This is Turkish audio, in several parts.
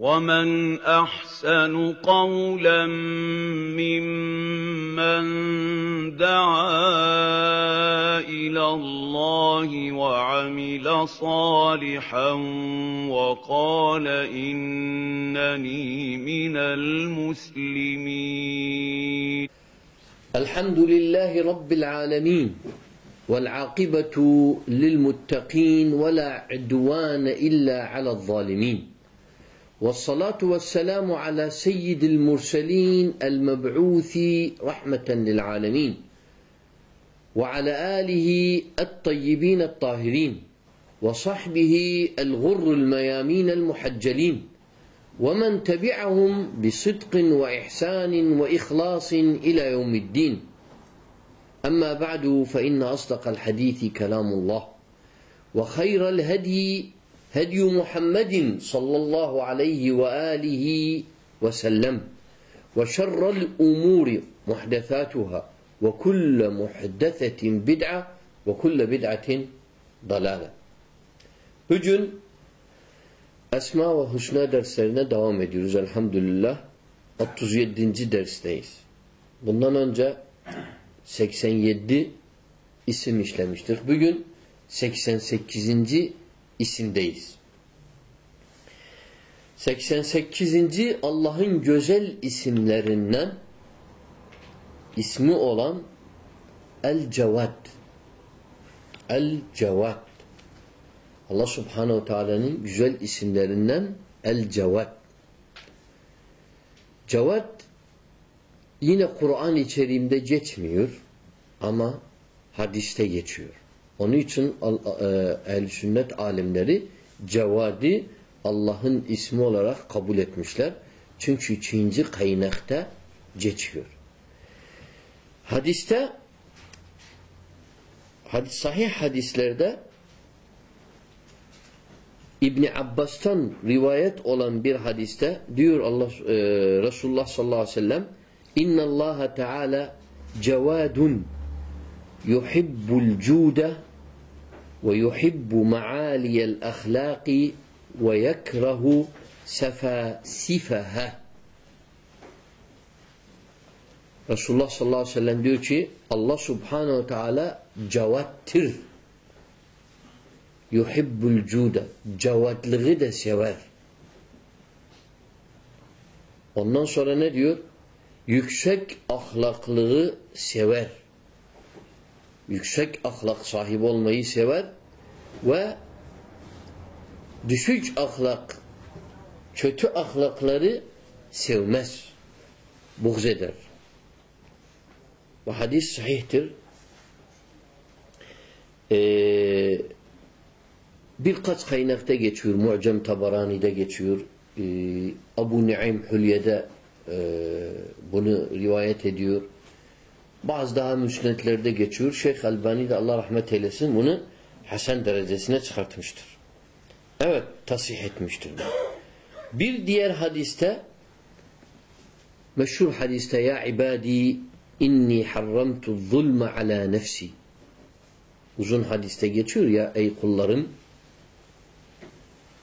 وَمَنْ أَحْسَنُ قَوْلًا مِّمَّن دَعَا إِلَى اللَّهِ وَعَمِلَ صَالِحًا وَقَالَ إِنَّنِي مِنَ الْمُسْلِمِينَ الحمد لله رب العالمين والعاقبة للمتقين ولا عدوان إلا على الظالمين والصلاة والسلام على سيد المرسلين المبعوث رحمة للعالمين وعلى آله الطيبين الطاهرين وصحبه الغر الميامين المحجلين ومن تبعهم بصدق وإحسان وإخلاص إلى يوم الدين. أما بعد فإن أصدق الحديث كلام الله وخير الهدي هدي محمد صلى الله عليه وآله وسلم وشر الأمور محدثاتها وكل محدثة بدعة وكل بدعة ضلالة Bugün Esma ve Hüsna derslerine devam ediyoruz elhamdülillah. 37. dersteyiz. Bundan önce 87 isim işlemiştik. Bugün 88. isimdeyiz. 88. Allah'ın güzel isimlerinden ismi olan El-Cevad. El-Cevad. Allah Subhanahu Teala'nın güzel isimlerinden El-Cevad. Cevad yine Kur'an içeriğinde geçmiyor ama hadiste geçiyor. Onun için ehl sünnet alimleri Cevadi Allah'ın ismi olarak kabul etmişler. Çünkü ikinci kaynakta geçiyor. Hadiste hadis, sahih hadislerde İbni Abbas'tan rivayet olan bir hadiste diyor Allah e, Resulullah sallallahu aleyhi ve sellem İnna Allah Teala cevadun yuhibbul cude ve ma'aliyel ahlaki ve yekrahu sefasifaha Resulullah sallallahu aleyhi ve sellem diyor ki Allah subhanehu teala cevattir yuhibbul cuda cevadlığı da sever. Ondan sonra ne diyor? Yüksek ahlaklığı sever. Yüksek ahlak sahibi olmayı sever ve düşük ahlak, kötü ahlakları sevmez. Buğz eder. Bu hadis sahihtir. Eee Birkaç kaynakta geçiyor. Mu'cem Tabarani'de geçiyor. Ee, Abu Nuaym Hülye'de e, bunu rivayet ediyor. Bazı daha müsnetlerde geçiyor. Şeyh Albani de Allah rahmet eylesin bunu Hasan derecesine çıkartmıştır. Evet, tasih etmiştir. Bir diğer hadiste meşhur hadiste ya ibadi inni harramtu zulme ala nefsi uzun hadiste geçiyor ya ey kullarım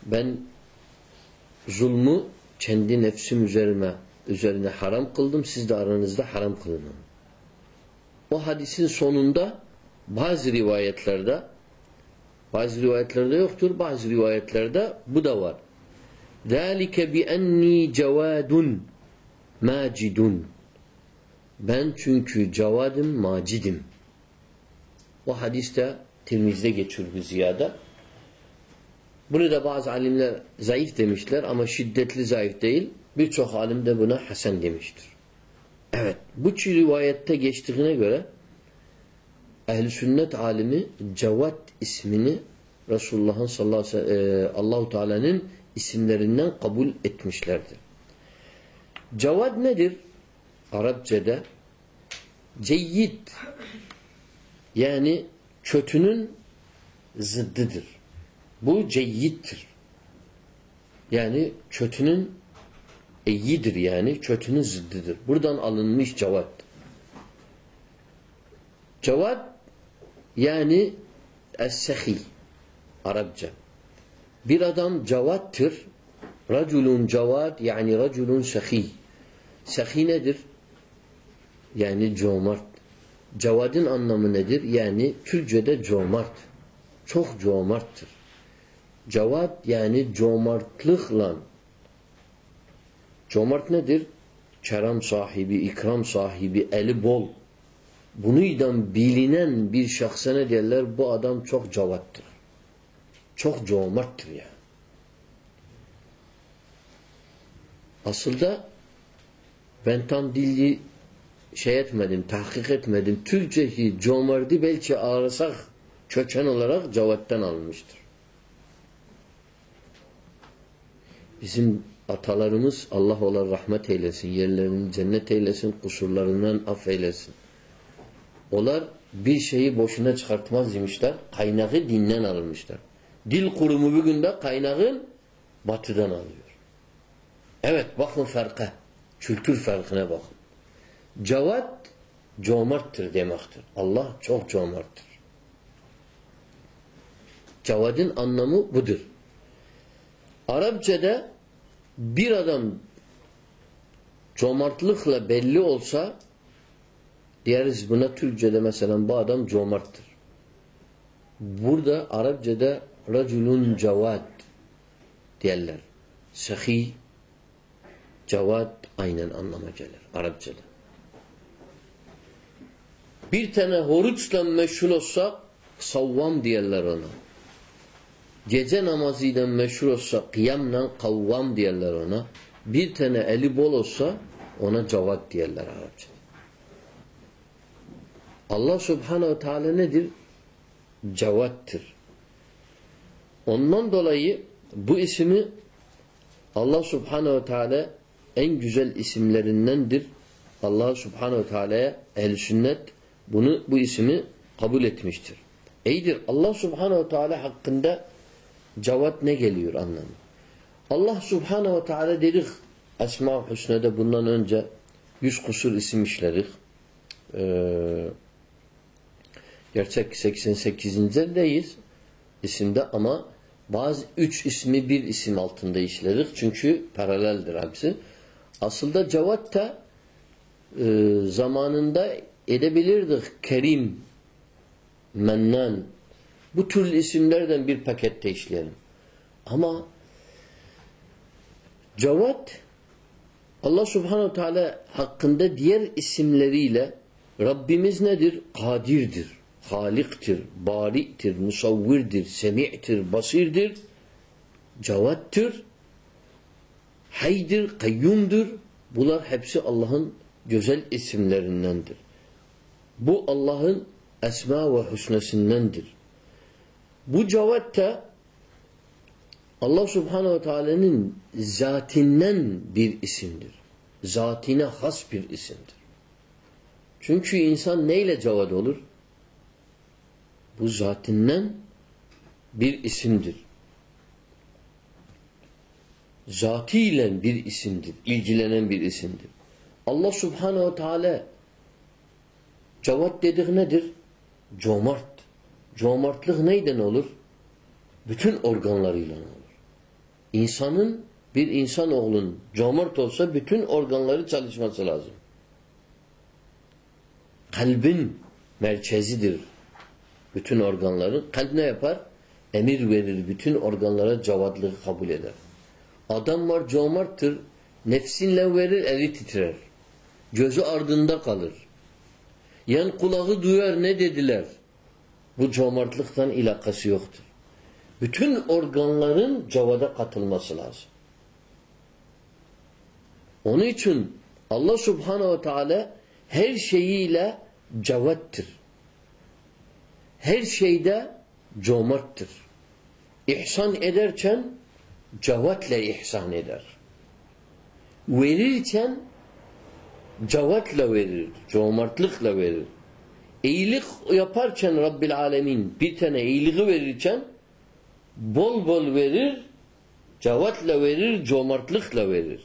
ben zulmü kendi nefsim üzerime üzerine haram kıldım. Siz de aranızda haram kılın O hadisin sonunda bazı rivayetlerde bazı rivayetlerde yoktur. Bazı rivayetlerde bu da var. ذَٰلِكَ بِأَنِّي cevadun macidun. Ben çünkü cevadim, macidim. O hadiste Tirmiz'de geçiyor bu ziyade. Bunu da bazı alimler zayıf demişler ama şiddetli zayıf değil. Birçok alim de buna hasen demiştir. Evet. Bu rivayette geçtiğine göre ehl sünnet alimi Cevat ismini Resulullah'ın sallallahu aleyhi ve sellem e, Allahu Teala'nın isimlerinden kabul etmişlerdir. Cevad nedir? Arapçada ceyyid yani kötünün zıddıdır. Bu ceyyittir. Yani kötünün iyidir yani. Kötünün zıddıdır. Buradan alınmış cevat. Cevat yani es-sehi Arapça. Bir adam cevattır. Raculun cevad yani raculun sehi. Sehi nedir? Yani cömert. Cevadın anlamı nedir? Yani Türkçe'de cömert. Çok cömerttir. Cevad yani cömertlikle. Cömert nedir? Kerem sahibi, ikram sahibi, eli bol. Bunuydan bilinen bir şahsa ne derler? Bu adam çok cevattır. Çok cömerttir yani. Aslında ben tam dilli şey etmedim, tahkik etmedim. Türkçe'yi cömerti belki arasak köken olarak cevattan almıştır. Bizim atalarımız Allah olar rahmet eylesin, yerlerini cennet eylesin, kusurlarından affeylesin. Onlar bir şeyi boşuna çıkartmaz demişler. Kaynağı dinden alınmışlar. Dil kurumu bugün de kaynağın batıdan alıyor. Evet bakın farka. Kültür farkına bakın. Cevat cömerttir demektir. Allah çok cömerttir. Cevadın anlamı budur. Arapçada bir adam cömertlikle belli olsa diyeriz buna Türkçe'de mesela bu adam cömerttir. Burada Arapçada raculun cevad derler. Sahi cevad aynen anlama gelir Arapçada. Bir tane horuçla meşhur olsa savvam diyorlar ona. Gece namazıyla meşhur olsa kıyamla kavvam diyorlar ona. Bir tane eli bol olsa ona cevat diyorlar Arapçada. Allah subhanehu teala nedir? Cevattır. Ondan dolayı bu ismi Allah subhanehu teala en güzel isimlerindendir. Allah subhanehu teala'ya ehl sünnet bunu bu ismi kabul etmiştir. İyidir. Allah subhanehu teala hakkında cevat ne geliyor anlamı? Allah subhanehu teala dedik Esma-ı Hüsna'da bundan önce yüz kusur isim işledik. Ee, gerçek 88'indeyiz isimde ama bazı üç ismi bir isim altında işledik. Çünkü paraleldir hepsi. Aslında cevat da e, zamanında edebilirdik. Kerim, Mennan. Bu türlü isimlerden bir pakette işleyelim. Ama cevat Allah subhanahu teala hakkında diğer isimleriyle Rabbimiz nedir? Kadirdir, haliktir, bariktir, musavvirdir, semi'tir, basirdir, cevattır, haydir, kayyumdur. Bunlar hepsi Allah'ın güzel isimlerindendir. Bu Allah'ın esma ve husnesindendir. Bu cevat da Allah subhanehu ve teala'nın zatinden bir isimdir. Zatine has bir isimdir. Çünkü insan neyle cevad olur? Bu zatinden bir isimdir. Zatiyle bir isimdir. ilgilenen bir isimdir. Allah subhanehu ve teala cevat dedik nedir? Cömert. Cömertlik neyden olur? Bütün organlarıyla olur. İnsanın bir insan oğlun cömert olsa bütün organları çalışması lazım. Kalbin merkezidir. Bütün organların. Kalp ne yapar? Emir verir. Bütün organlara cevadlığı kabul eder. Adam var cömerttir. Nefsinle verir, eli titrer. Gözü ardında kalır. Yan kulağı duyar ne dediler? Bu cömertlikten ilakası yoktur. Bütün organların cevada katılması lazım. Onun için Allah subhanehu ve teala her şeyiyle cevattir. Her şeyde cömerttir. İhsan ederken cevatle ihsan eder. Verirken cevatla verir, cömertlikle verir. İyilik yaparken Rabbil Alemin bir tane iyiliği verirken bol bol verir, cevatla verir, cömertlikle verir.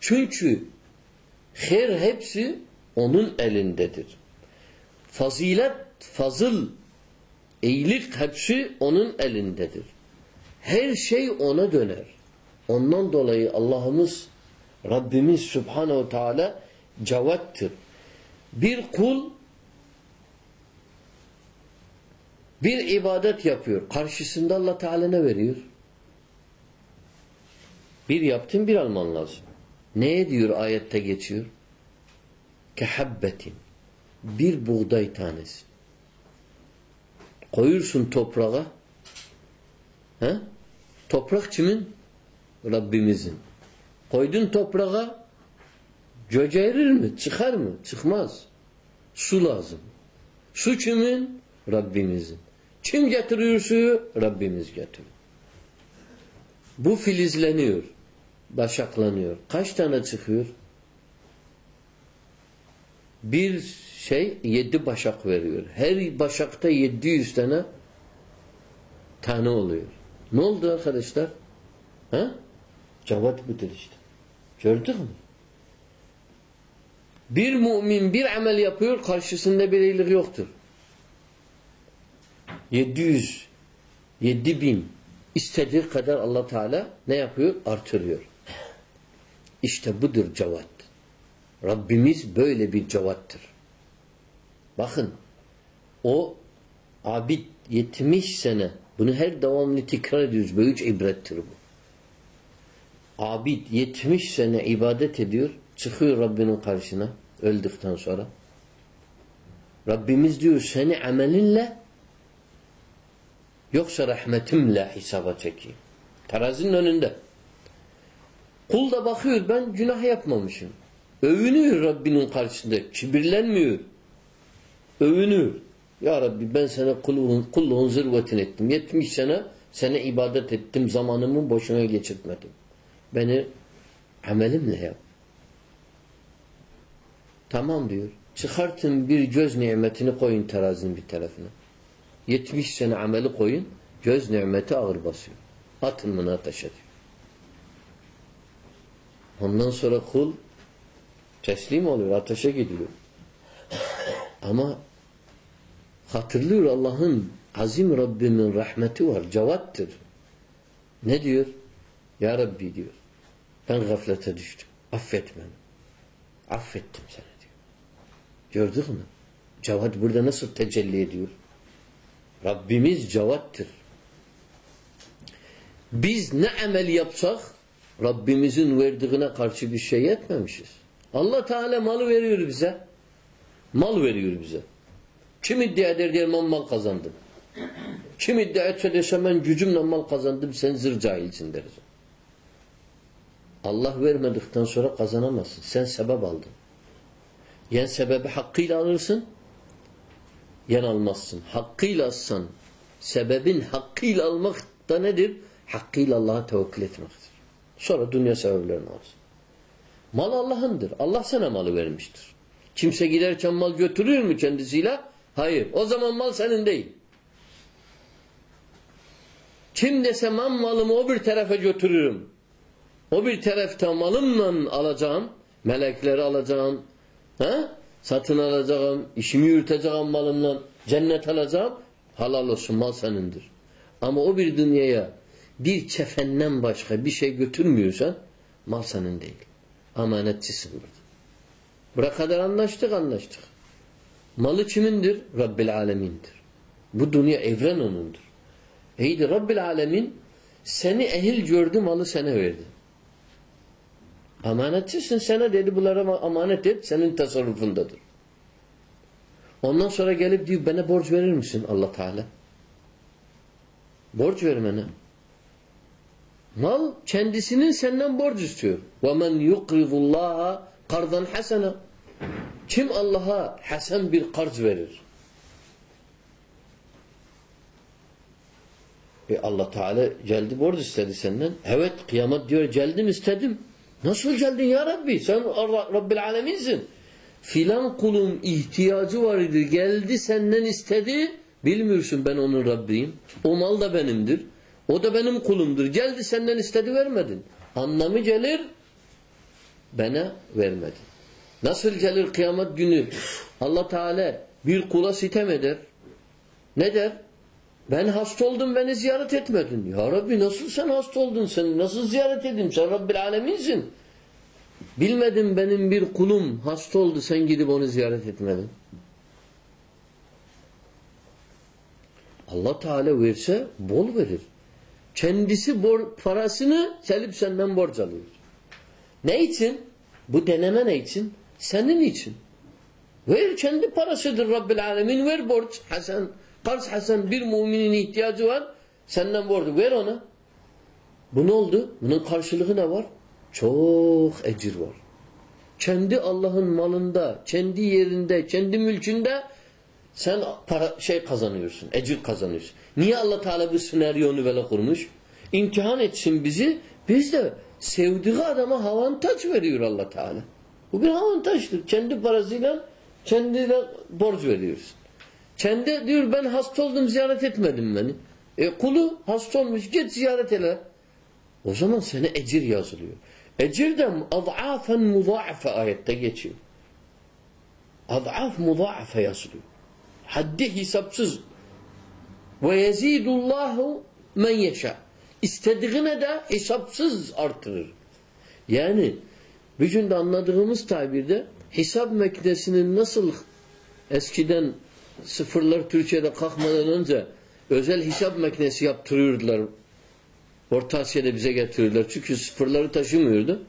Çünkü her hepsi onun elindedir. Fazilet, fazıl, iyilik hepsi onun elindedir. Her şey ona döner. Ondan dolayı Allah'ımız Rabbimiz Subhanahu Teala cevattır. Bir kul bir ibadet yapıyor. Karşısında Allah Teala ne veriyor? Bir yaptın bir alman lazım. Neye diyor ayette geçiyor? Kehabbetin. Bir buğday tanesi. Koyursun toprağa. He? Toprak kimin? Rabbimizin. Koydun toprağa cöcerir mi? Çıkar mı? Çıkmaz. Su lazım. Su kimin? Rabbimizin. Kim getiriyor suyu? Rabbimiz getiriyor. Bu filizleniyor. Başaklanıyor. Kaç tane çıkıyor? Bir şey yedi başak veriyor. Her başakta yedi yüz tane tane oluyor. Ne oldu arkadaşlar? Ha? Cevat budur işte. Gördük mü? Bir mümin bir amel yapıyor karşısında bir iyilik yoktur. 700 7000 istediği kadar Allah Teala ne yapıyor? Artırıyor. İşte budur cevat. Rabbimiz böyle bir cevattır. Bakın o abid 70 sene bunu her devamlı tekrar ediyoruz. Büyük ibrettir bu. Abid 70 sene ibadet ediyor. Çıkıyor Rabbinin karşısına öldükten sonra. Rabbimiz diyor seni amelinle yoksa rahmetimle hesaba çekeyim. Terazinin önünde. Kul da bakıyor ben günah yapmamışım. Övünüyor Rabbinin karşısında. Kibirlenmiyor. Övünüyor. Ya Rabbi ben sana kulluğun, kulluğun zırvatini ettim. 70 sene sana ibadet ettim. Zamanımı boşuna geçirtmedim. Beni amelimle yap. Tamam diyor. Çıkartın bir göz nimetini koyun terazinin bir tarafına. 70 sene ameli koyun. Göz nimeti ağır basıyor. Atın bunu ateşe diyor. Ondan sonra kul teslim oluyor. Ateşe gidiyor. Ama hatırlıyor Allah'ın azim Rabbimin rahmeti var. Cevattır. Ne diyor? Ya Rabbi diyor. Ben gaflete düştüm. Affet beni. Affettim seni diyor. Gördük mü? Cevat burada nasıl tecelli ediyor? Rabbimiz cevattır. Biz ne amel yapsak Rabbimizin verdiğine karşı bir şey etmemişiz. Allah Teala malı veriyor bize. Mal veriyor bize. Kim iddia eder diye ben mal kazandım. Kim iddia etse dese ben gücümle mal kazandım sen zır cahilsin deriz. Allah vermedikten sonra kazanamazsın. Sen sebep aldın. Yen sebebi hakkıyla alırsın yen almazsın. Hakkıyla alsan sebebin hakkıyla almak da nedir? Hakkıyla Allah'a tevekkül etmektir. Sonra dünya sebeplerini alırsın. Mal Allah'ındır. Allah sana malı vermiştir. Kimse giderken mal götürür mü kendisiyle? Hayır. O zaman mal senin değil. Kim dese ben malımı o bir tarafa götürürüm. O bir tarafta malımla alacağım. Melekleri alacağım. He? Satın alacağım. işimi yürüteceğim malımla. Cennet alacağım. Halal olsun mal senindir. Ama o bir dünyaya bir kefenden başka bir şey götürmüyorsan mal senin değil. Amanetçisin burada. Buraya kadar anlaştık anlaştık. Malı kimindir? Rabbil alemindir. Bu dünya evren onundur. İyiydi Rabbil alemin seni ehil gördü malı sana verdi. Amanetçisin sana dedi bunlara emanet et senin tasarrufundadır. Ondan sonra gelip diyor bana borç verir misin Allah Teala? Borç vermene. Mal kendisinin senden borç istiyor. وَمَنْ يُقْرِضُ اللّٰهَ قَرْضًا حَسَنًا Kim Allah'a hasen bir karz verir? E Allah Teala geldi borç istedi senden. Evet kıyamet diyor geldim istedim. Nasıl geldin ya Rabbi? Sen Rabbil Aleminsin. Filan kulum ihtiyacı var idi. Geldi senden istedi. Bilmiyorsun ben onun Rabbiyim. O mal da benimdir. O da benim kulumdur. Geldi senden istedi vermedin. Anlamı gelir bana vermedin. Nasıl gelir kıyamet günü? Allah Teala bir kula sitem eder. Ne der? Ben hasta oldum beni ziyaret etmedin. Ya Rabbi nasıl sen hasta oldun? Sen nasıl ziyaret edeyim? Sen Rabbil aleminsin. Bilmedim benim bir kulum hasta oldu sen gidip onu ziyaret etmedin. Allah Teala verse bol verir. Kendisi bor, parasını selip senden borç alıyor. Ne için? Bu deneme ne için? Senin için. Ver kendi parasıdır Rabbil Alemin ver borç. Hasan, Kars Hasan bir müminin ihtiyacı var. Senden borcu ver ona. Bu ne oldu? Bunun karşılığı ne var? Çok ecir var. Kendi Allah'ın malında, kendi yerinde, kendi mülkünde sen para şey kazanıyorsun, ecir kazanıyorsun. Niye Allah Teala bu senaryonu böyle kurmuş? İmtihan etsin bizi. Biz de sevdiği adama avantaj veriyor Allah Teala. Bu bir avantajdır. Kendi parasıyla kendine borç veriyorsun. Kendi diyor ben hasta oldum ziyaret etmedim beni. E kulu hasta olmuş git ziyaret ele. O zaman sana ecir yazılıyor. Ecir de ad'afen mudha'afe ayette geçiyor. Ad'af mudha'afe yazılıyor. Haddi hesapsız. Ve yezidullahu men yeşâ. İstediğine de hesapsız artırır. Yani bugün anladığımız tabirde hesap makinesinin nasıl eskiden sıfırlar Türkiye'de kalkmadan önce özel hesap makinesi yaptırıyordular. Orta Asya'da bize getirirler. Çünkü sıfırları taşımıyordu.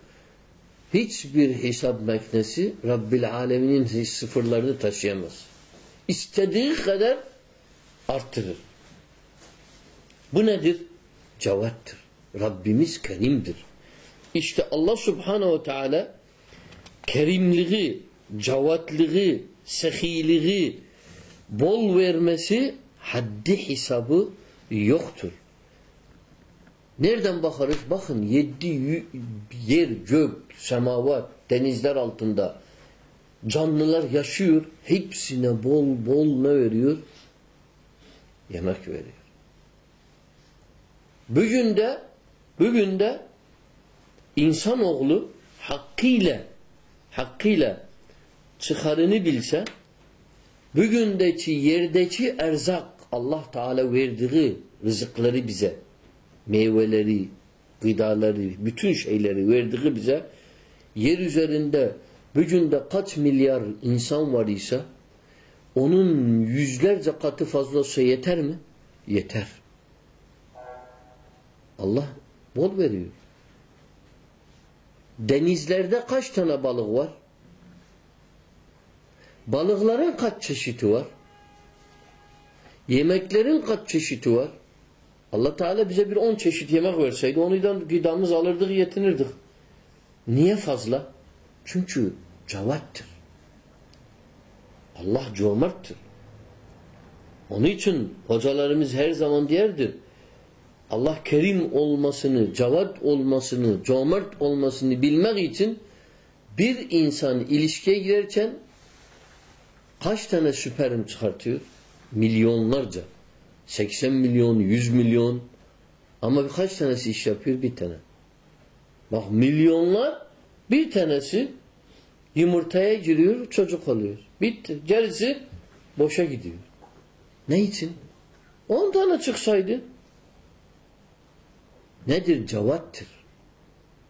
Hiçbir hesap makinesi Rabbil Alemin'in sıfırlarını taşıyamaz. İstediği kadar arttırır. Bu nedir? Cevattır. Rabbimiz kerimdir. İşte Allah Subhanahu ve Teala kerimliği, cevatlığı, sehiliği, bol vermesi haddi hesabı yoktur. Nereden bakarız? Bakın yedi yer, gök, semavat, denizler altında canlılar yaşıyor. Hepsine bol bol ne veriyor? Yemek veriyor. Bugün de bugün de insanoğlu hakkıyla hakkıyla çıkarını bilse bugündeki yerdeki erzak Allah Teala verdiği rızıkları bize meyveleri, gıdaları, bütün şeyleri verdiği bize yer üzerinde bugün de kaç milyar insan var ise onun yüzlerce katı fazla olsa yeter mi? Yeter. Allah bol veriyor. Denizlerde kaç tane balık var? Balıkların kaç çeşidi var? Yemeklerin kaç çeşidi var? Allah Teala bize bir on çeşit yemek verseydi onundan gıdamız alırdık yetinirdik. Niye fazla? Çünkü cavattır. Allah cömerttir. Onun için hocalarımız her zaman derdir. Allah kerim olmasını, cevat olmasını, cömert olmasını bilmek için bir insan ilişkiye girerken kaç tane süperim çıkartıyor? Milyonlarca. 80 milyon, 100 milyon. Ama kaç tanesi iş yapıyor? Bir tane. Bak milyonlar bir tanesi yumurtaya giriyor, çocuk oluyor. Bitti. Gerisi boşa gidiyor. Ne için? 10 tane çıksaydı nedir? Cevattır.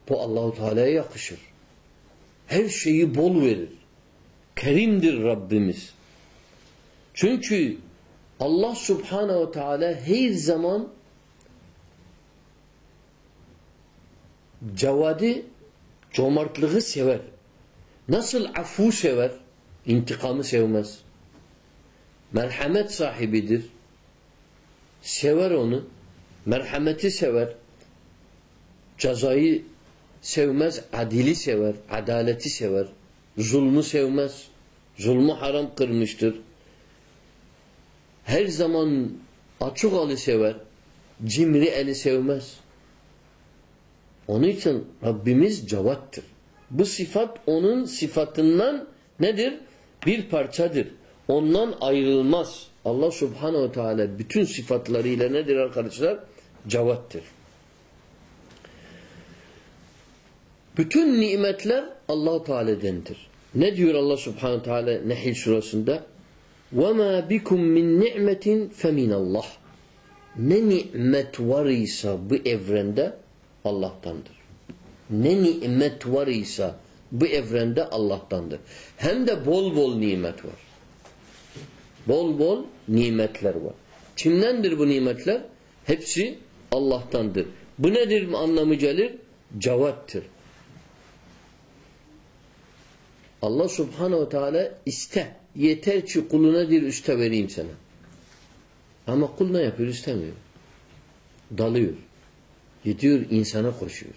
Bu Allahu Teala'ya yakışır. Her şeyi bol verir. Kerimdir Rabbimiz. Çünkü Allah Subhanahu Teala her zaman cevadi cömertliği sever. Nasıl afu sever, intikamı sevmez. Merhamet sahibidir. Sever onu. Merhameti sever. Cezayı sevmez, adili sever, adaleti sever. Zulmü sevmez. Zulmü haram kırmıştır. Her zaman açık ali sever. Cimri eli sevmez. Onun için Rabbimiz cevattır. Bu sıfat onun sıfatından nedir? Bir parçadır. Ondan ayrılmaz. Allah subhanehu teala bütün sıfatlarıyla nedir arkadaşlar? Cevattır. Bütün nimetler Allah Teala'dendir. Ne diyor Allah subhanehu ve teala Nehil surasında? وَمَا بِكُمْ مِنْ نِعْمَةٍ فَمِنَ اللّٰهِ ne nimet var ise bu evrende Allah'tandır. Ne nimet var ise bu evrende Allah'tandır. Hem de bol bol nimet var. Bol bol nimetler var. Kimdendir bu nimetler? Hepsi Allah'tandır. Bu nedir anlamı gelir? Cevattır. Allah subhanehu teala iste. Yeter ki kuluna dir üste vereyim sana. Ama kul ne yapıyor? İstemiyor. Dalıyor. Gidiyor insana koşuyor.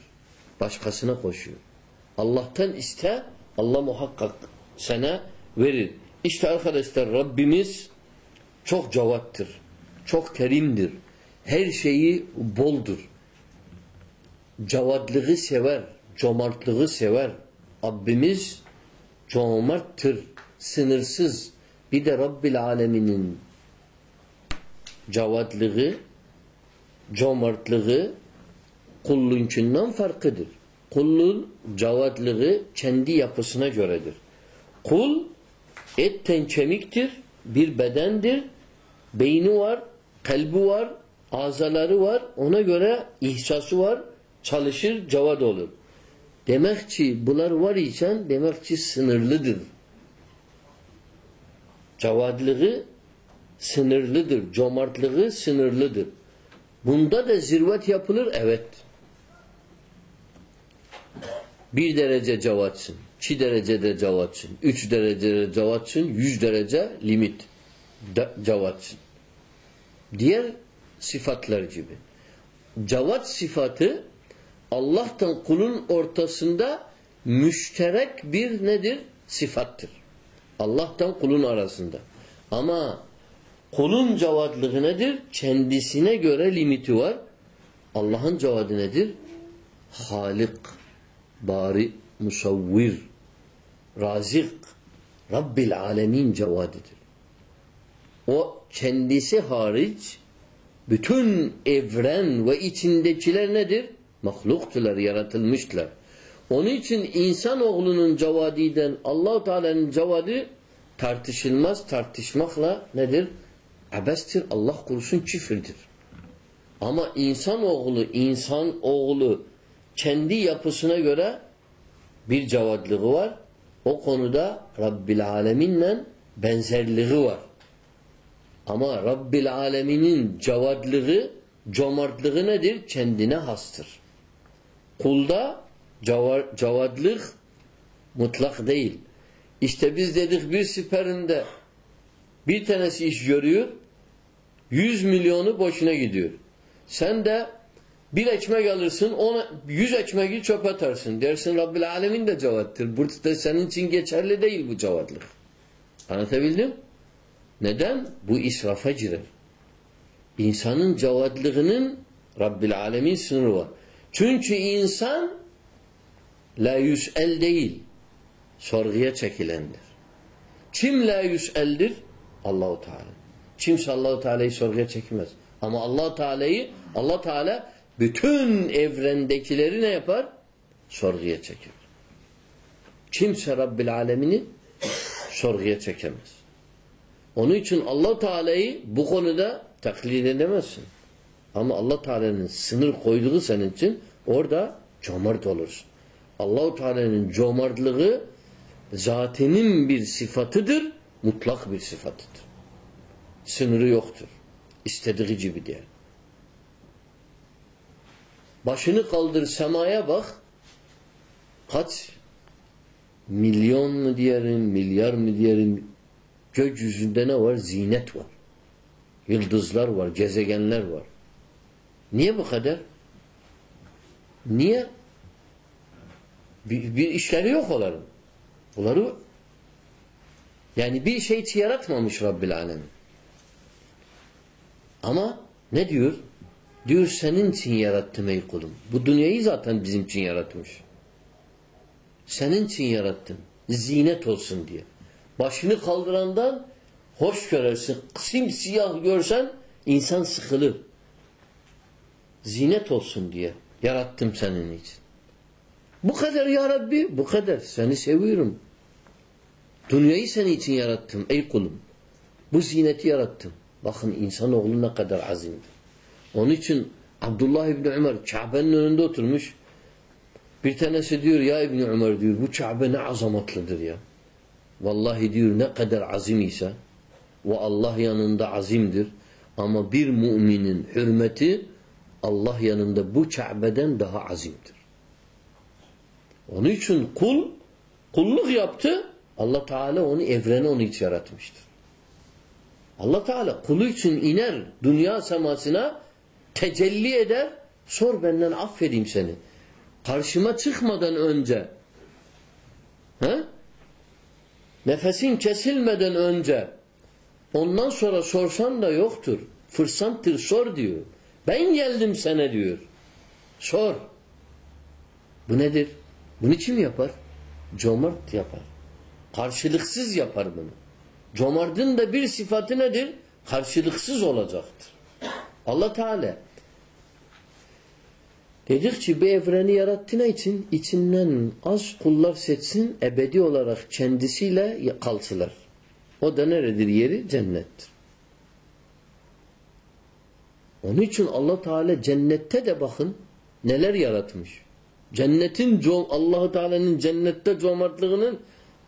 Başkasına koşuyor. Allah'tan iste Allah muhakkak sana verir. İşte arkadaşlar Rabbimiz çok cavattır. Çok kerimdir. Her şeyi boldur. Cavadlığı sever. Cömertlığı sever. Rabbimiz cömerttir. Sınırsız. Bir de Rabbil Aleminin cavadlığı cömertlığı kullunkundan farkıdır. Kullun cavadlığı kendi yapısına göredir. Kul etten kemiktir, bir bedendir, beyni var, kalbi var, azaları var, ona göre ihsası var, çalışır, cavad olur. Demek ki bunlar var isen demek ki sınırlıdır. Cavadlığı sınırlıdır, cömertliği sınırlıdır. Bunda da zirvet yapılır, evet. Bir derece cavatsın, iki derecede cavatsın, üç derecede cavatsın, yüz derece limit cavatsın. Diğer sıfatlar gibi. Cavat sıfatı Allah'tan kulun ortasında müşterek bir nedir? Sıfattır. Allah'tan kulun arasında. Ama kulun cavadlığı nedir? Kendisine göre limiti var. Allah'ın cavadı nedir? Halik, bari, musavvir, razik, Rabbil alemin cevadidir. O kendisi hariç bütün evren ve içindekiler nedir? Mahluktular, yaratılmışlar. Onun için insan oğlunun cevadiden Allah Teala'nın cevadı tartışılmaz. Tartışmakla nedir? Abestir. Allah korusun küfürdür. Ama insan oğlu, insan oğlu kendi yapısına göre bir cevadlığı var. O konuda Rabbil Aleminle benzerliği var. Ama Rabbil Aleminin cevadlığı, cömertliği nedir? Kendine hastır. Kulda cevadlık mutlak değil. İşte biz dedik bir siperinde bir tanesi iş görüyor, yüz milyonu boşuna gidiyor. Sen de bir ekmek alırsın, ona yüz ekmeği çöp atarsın. Dersin Rabbil Alemin de cevattır. Burada senin için geçerli değil bu cevatlık. Anlatabildim? Neden? Bu israfa girer. İnsanın cevatlığının Rabbil Alemin sınırı var. Çünkü insan la yüsel değil, sorguya çekilendir. Kim la yüseldir? Allahu Teala. Kimse Allahu Teala'yı sorguya çekmez. Ama Allah Teala'yı Allah Teala bütün evrendekileri ne yapar? Sorguya çeker. Kimse Rabbil Alemini sorguya çekemez. Onun için Allah Teala'yı bu konuda taklit edemezsin. Ama Allah Teala'nın sınır koyduğu senin için orada cömert olursun. Allahu Teala'nın cömertliği zatinin bir sıfatıdır, mutlak bir sıfatıdır. Sınırı yoktur. İstediği gibi diye. Başını kaldır semaya bak. Kaç milyon mu diyelim, milyar mı diyelim gökyüzünde ne var? Zinet var. Yıldızlar var, gezegenler var. Niye bu kadar? Niye? Bir, bir işleri yok onların. Bunları yani bir şey hiç yaratmamış Rabbil Alemin. Ama ne diyor? Diyor senin için yarattım ey kulum. Bu dünyayı zaten bizim için yaratmış. Senin için yarattım. Zinet olsun diye. Başını kaldırandan hoş görersin. Simsiyah görsen insan sıkılır. Zinet olsun diye yarattım senin için. Bu kadar ya Rabbi, bu kadar. Seni seviyorum. Dünyayı senin için yarattım ey kulum. Bu zineti yarattım. Bakın insanoğlu ne kadar azimdir. Onun için Abdullah İbni Ömer Kabe'nin önünde oturmuş. Bir tanesi diyor ya İbni Ömer diyor bu Kabe ne azamatlıdır ya. Vallahi diyor ne kadar azim ise ve Allah yanında azimdir. Ama bir müminin hürmeti Allah yanında bu Kabe'den daha azimdir. Onun için kul kulluk yaptı. Allah Teala onu evrene onu için yaratmıştır. Allah Teala kulu için iner dünya semasına tecelli eder. Sor benden affedeyim seni. Karşıma çıkmadan önce he? nefesin kesilmeden önce ondan sonra sorsan da yoktur. Fırsattır sor diyor. Ben geldim sana diyor. Sor. Bu nedir? Bunu kim yapar? Cömert yapar. Karşılıksız yapar bunu. Cömertin de bir sıfatı nedir? Karşılıksız olacaktır. Allah Teala dedik ki bir evreni yarattığına için içinden az kullar seçsin ebedi olarak kendisiyle kalsılar. O da neredir yeri? Cennettir. Onun için Allah Teala cennette de bakın neler yaratmış. Cennetin Allah Teala'nın cennette cömertliğinin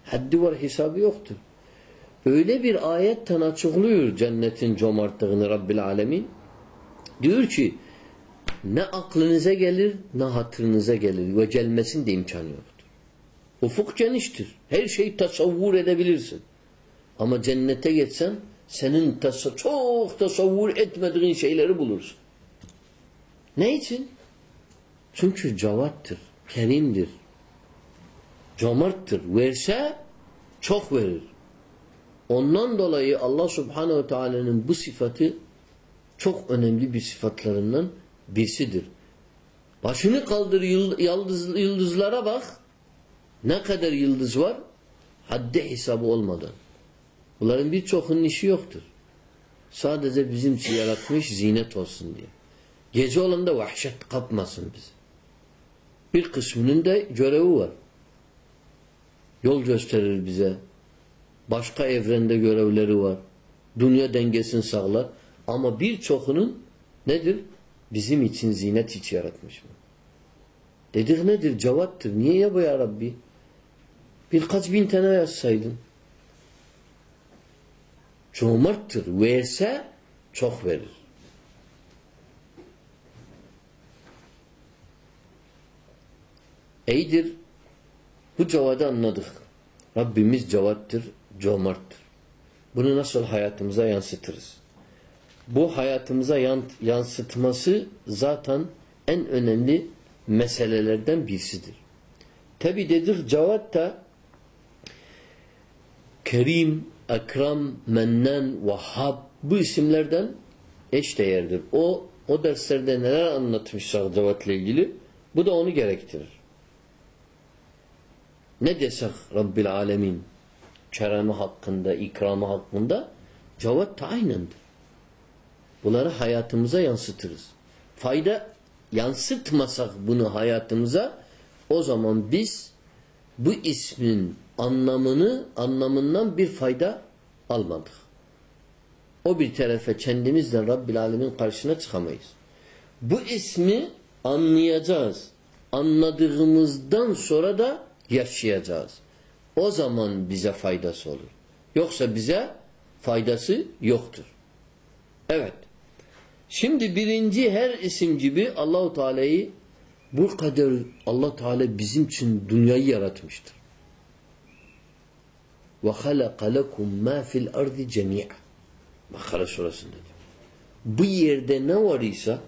haddi var hesabı yoktur. Öyle bir ayetten açıklıyor cennetin cömertliğini Rabbil Alemin. Diyor ki ne aklınıza gelir ne hatırınıza gelir ve gelmesin de imkanı yoktur. Ufuk geniştir. Her şeyi tasavvur edebilirsin. Ama cennete geçsen senin tas çok tasavvur etmediğin şeyleri bulursun. Ne için? Çünkü cavattır, kerimdir, cömerttir. Verse çok verir. Ondan dolayı Allah Subhanahu Teala'nın bu sıfatı çok önemli bir sıfatlarından birisidir. Başını kaldır yıldız, yıldızlara bak. Ne kadar yıldız var? Haddi hesabı olmadan. Bunların birçokunun işi yoktur. Sadece bizim için yaratmış zinet olsun diye. Gece olanda vahşet kapmasın bizi. Bir kısmının da görevi var. Yol gösterir bize. Başka evrende görevleri var. Dünya dengesini sağlar. Ama birçokunun nedir? Bizim için zinet hiç yaratmış mı? Dedik nedir? Cevattır. Niye ya bu ya Rabbi? Birkaç bin tane yazsaydın. Cömerttir. Verse çok verir. İyidir. Bu cevadı anladık. Rabbimiz cevattır, cömerttir. Bunu nasıl hayatımıza yansıtırız? Bu hayatımıza yansıtması zaten en önemli meselelerden birisidir. Tabi dedik cevat da Kerim, Ekram, Mennen, Vahhab bu isimlerden eş değerdir. O o derslerde neler anlatmışlar cevatla ilgili bu da onu gerektirir. Ne desek Rabbil Alemin keremi hakkında, ikramı hakkında cevap da aynıdır. Bunları hayatımıza yansıtırız. Fayda yansıtmasak bunu hayatımıza o zaman biz bu ismin anlamını anlamından bir fayda almadık. O bir tarafa kendimizle Rabbil Alemin karşısına çıkamayız. Bu ismi anlayacağız. Anladığımızdan sonra da yaşayacağız. O zaman bize faydası olur. Yoksa bize faydası yoktur. Evet. Şimdi birinci her isim gibi Allahu Teala'yı bu kadar Allah Teala bizim için dünyayı yaratmıştır. Halaka lekum ma fil ardı cemi'a. Bakara surasında diyor. Bu yerde ne var ise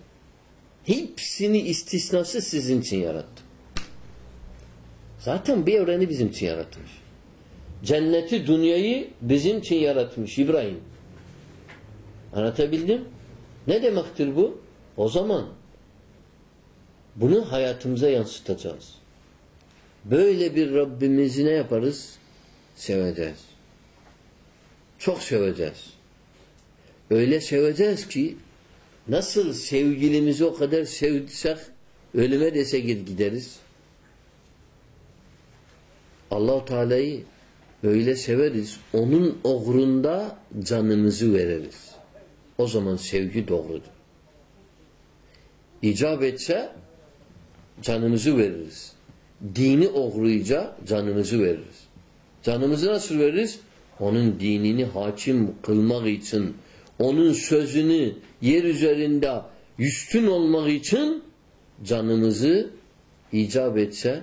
hepsini istisnası sizin için yarattı. Zaten bir evreni bizim için yaratmış. Cenneti, dünyayı bizim için yaratmış İbrahim. Anlatabildim? Ne demektir bu? O zaman bunu hayatımıza yansıtacağız. Böyle bir Rabbimizi ne yaparız? Seveceğiz. Çok seveceğiz. Öyle seveceğiz ki nasıl sevgilimizi o kadar sevdiysek ölüme dese gideriz. allah Teala'yı öyle severiz. Onun uğrunda canımızı veririz. O zaman sevgi doğrudur. icap etse canımızı veririz. Dini oğruyunca canımızı veririz. Canımızı nasıl veririz? Onun dinini hakim kılmak için, onun sözünü yer üzerinde üstün olmak için canımızı icap etse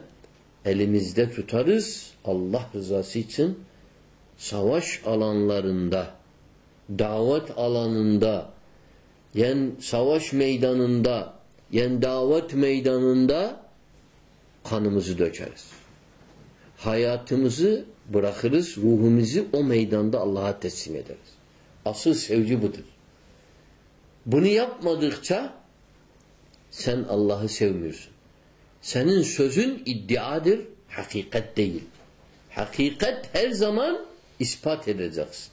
elimizde tutarız Allah rızası için savaş alanlarında davet alanında yani savaş meydanında yani davet meydanında kanımızı dökeriz. Hayatımızı bırakırız, ruhumuzu o meydanda Allah'a teslim ederiz. Asıl sevgi budur. Bunu yapmadıkça sen Allah'ı sevmiyorsun. Senin sözün iddiadır, hakikat değil. Hakikat her zaman ispat edeceksin.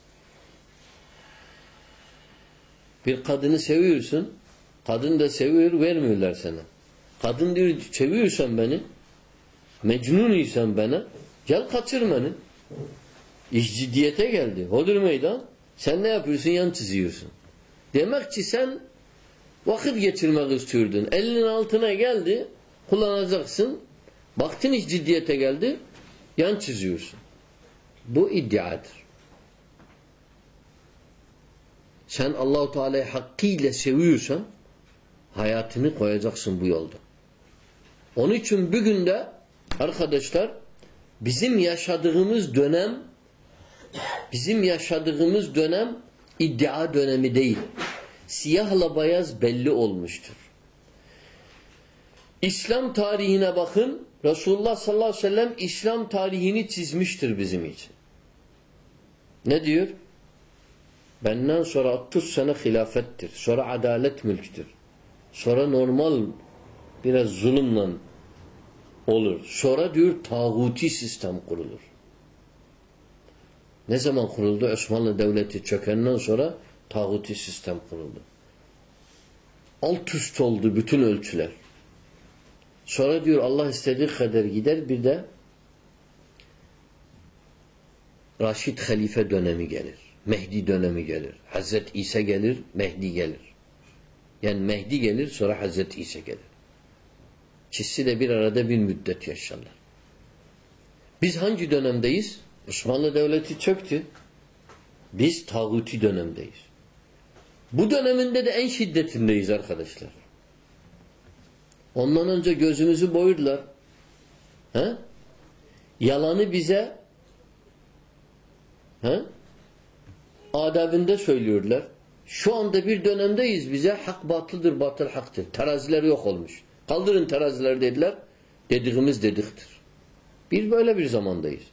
Bir kadını seviyorsun, kadın da seviyor, vermiyorlar sana. Kadın diyor, seviyorsan beni, mecnunuysan bana, gel kaçır beni. İş ciddiyete geldi. Hodur meydan. Sen ne yapıyorsun? Yan çiziyorsun. Demek ki sen vakit geçirmek istiyordun. Elinin altına geldi, kullanacaksın. Baktın iş ciddiyete geldi, yan çiziyorsun. Bu iddiadır. Sen Allahu Teala'yı hakkıyla seviyorsan hayatını koyacaksın bu yolda. Onun için bugün de arkadaşlar bizim yaşadığımız dönem bizim yaşadığımız dönem iddia dönemi değil. Siyahla beyaz belli olmuştur. İslam tarihine bakın. Resulullah sallallahu aleyhi ve sellem İslam tarihini çizmiştir bizim için. Ne diyor? Benden sonra 30 sene hilafettir. Sonra adalet mülktür. Sonra normal biraz zulümle olur. Sonra diyor tağuti sistem kurulur. Ne zaman kuruldu? Osmanlı Devleti çökenden sonra tağuti sistem kuruldu. Alt üst oldu bütün ölçüler. Sonra diyor Allah istediği kadar gider bir de Raşid Halife dönemi gelir. Mehdi dönemi gelir. Hazret İsa gelir, Mehdi gelir. Yani Mehdi gelir sonra Hazret İsa gelir. İkisi de bir arada bir müddet yaşarlar. Biz hangi dönemdeyiz? Osmanlı Devleti çöktü. Biz tağuti dönemdeyiz. Bu döneminde de en şiddetindeyiz arkadaşlar. Ondan önce gözümüzü boyurlar. He? Yalanı bize he? adabinde söylüyorlar. Şu anda bir dönemdeyiz bize hak batıldır, batıl haktır. Teraziler yok olmuş. Kaldırın terazileri dediler. Dediğimiz dediktir. Biz böyle bir zamandayız.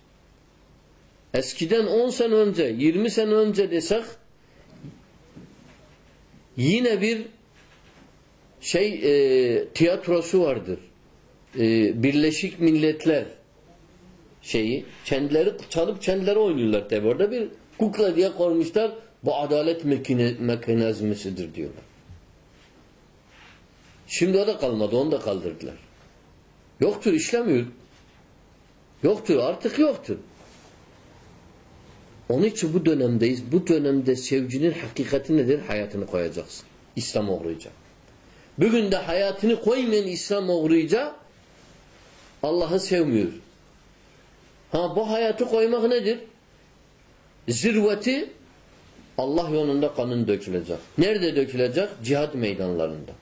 Eskiden 10 sene önce, 20 sene önce desek yine bir şey e, tiyatrosu vardır. E, Birleşik Milletler şeyi kendileri çalıp kendileri oynuyorlar tabi orada bir kukla diye koymuşlar bu adalet mekanizmisidir diyorlar. Şimdi o da kalmadı onu da kaldırdılar. Yoktur işlemiyor. Yoktur artık yoktur. Onun için bu dönemdeyiz. Bu dönemde sevginin hakikati nedir? Hayatını koyacaksın. İslam uğrayacak. Bugün de hayatını koymayan İslam uğrayacak Allah'ı sevmiyor. Ha bu hayatı koymak nedir? Zirveti Allah yolunda kanın dökülecek. Nerede dökülecek? Cihad meydanlarında.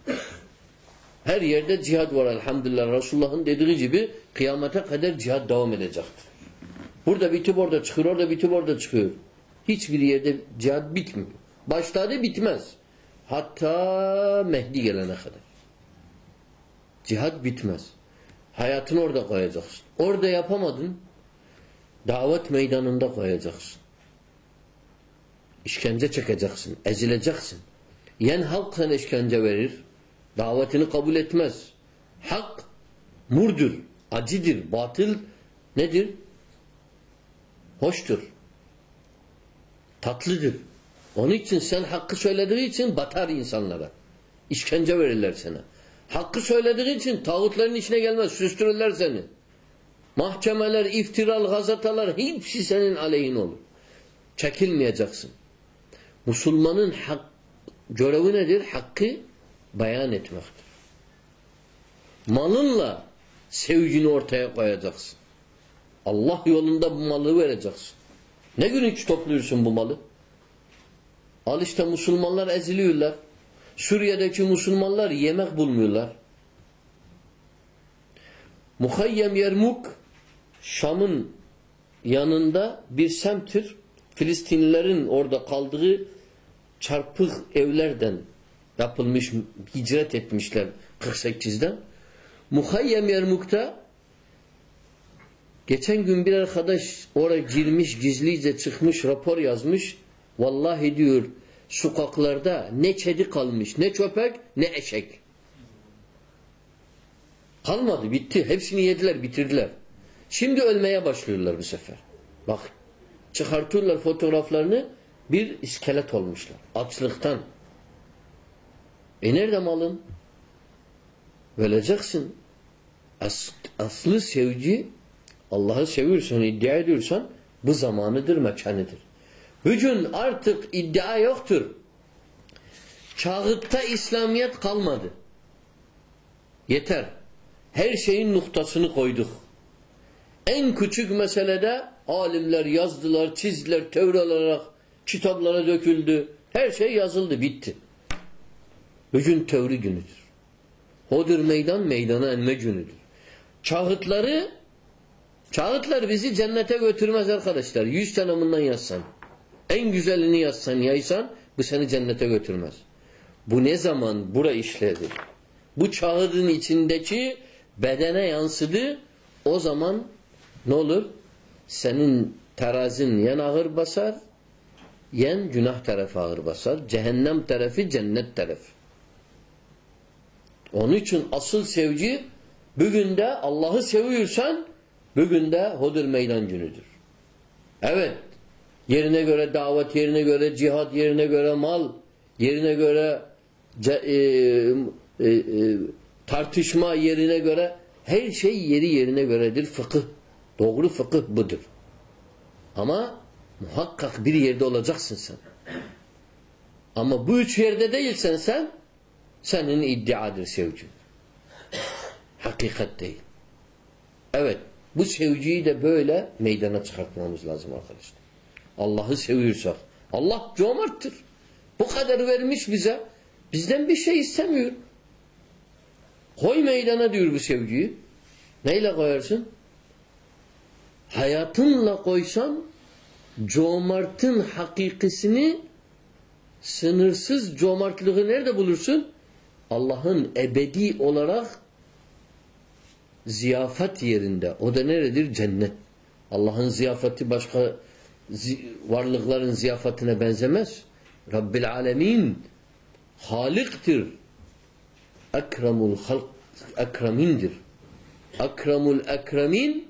Her yerde cihad var elhamdülillah. Resulullah'ın dediği gibi kıyamete kadar cihad devam edecektir. Burada bitip orada çıkıyor, orada bitip orada çıkıyor. Hiçbir yerde cihad bitmiyor. Başladı bitmez. Hatta Mehdi gelene kadar. Cihad bitmez. Hayatını orada koyacaksın. Orada yapamadın, davet meydanında koyacaksın. İşkence çekeceksin, ezileceksin. Yen halk sana işkence verir, davetini kabul etmez. Hak murdur, acıdır, batıl nedir? Hoştur. Tatlıdır. Onun için sen hakkı söylediği için batar insanlara. İşkence verirler sana. Hakkı söylediği için tağutların içine gelmez. Süstürürler seni. Mahkemeler, iftiral, gazetalar hepsi senin aleyhin olur. Çekilmeyeceksin. Müslümanın hak, görevi nedir? Hakkı beyan etmektir. malınla sevgini ortaya koyacaksın. Allah yolunda bu malı vereceksin. Ne gün hiç topluyorsun bu malı? Al işte Müslümanlar eziliyorlar. Suriye'deki Müslümanlar yemek bulmuyorlar. Muhayyem Yermuk Şam'ın yanında bir semtir. Filistinlilerin orada kaldığı çarpık evlerden yapılmış, hicret etmişler 48'den. Muhayyem Yermuk'ta geçen gün bir arkadaş oraya girmiş, gizlice çıkmış, rapor yazmış. Vallahi diyor sokaklarda ne kedi kalmış, ne köpek, ne eşek. Kalmadı, bitti. Hepsini yediler, bitirdiler. Şimdi ölmeye başlıyorlar bu sefer. Bak, çıkartıyorlar fotoğraflarını, bir iskelet olmuşlar. Açlıktan. E nerede malın? Vereceksin. As, aslı sevgi Allah'ı seviyorsan, iddia ediyorsan bu zamanıdır, mekanıdır. Bugün artık iddia yoktur. Çağıtta İslamiyet kalmadı. Yeter. Her şeyin noktasını koyduk. En küçük meselede alimler yazdılar, çizdiler, teori olarak kitaplara döküldü. Her şey yazıldı, bitti. Bugün teori günüdür. Hodur meydan, meydana enme günüdür. Çağıtları, çağıtlar bizi cennete götürmez arkadaşlar. Yüz tane yazsan. En güzelini yazsan, yaysan bu seni cennete götürmez. Bu ne zaman bura işledi? Bu çağıdın içindeki bedene yansıdı. O zaman ne olur? Senin terazin yen ağır basar, yen günah tarafı ağır basar. Cehennem tarafı, cennet tarafı. Onun için asıl sevgi bugün de Allah'ı seviyorsan bugün de hodur meydan günüdür. Evet. Yerine göre davet, yerine göre cihat, yerine göre mal, yerine göre e, e, e, tartışma yerine göre her şey yeri yerine göredir. Fıkıh. Doğru fıkıh budur. Ama muhakkak bir yerde olacaksın sen. Ama bu üç yerde değilsen sen senin iddiadır sevgi. Hakikat değil. Evet. Bu sevgiyi de böyle meydana çıkartmamız lazım arkadaşlar. Allah'ı seviyorsak. Allah cömerttir. Bu kadar vermiş bize. Bizden bir şey istemiyor. Koy meydana diyor bu sevgiyi. Neyle koyarsın? Hayatınla koysan cömertin hakikisini sınırsız cömertliği nerede bulursun? Allah'ın ebedi olarak ziyafet yerinde. O da neredir? Cennet. Allah'ın ziyafeti başka varlıkların ziyafetine benzemez. Rabbil alemin haliktir. Ekremul halk ekremindir. Ekremul ekremin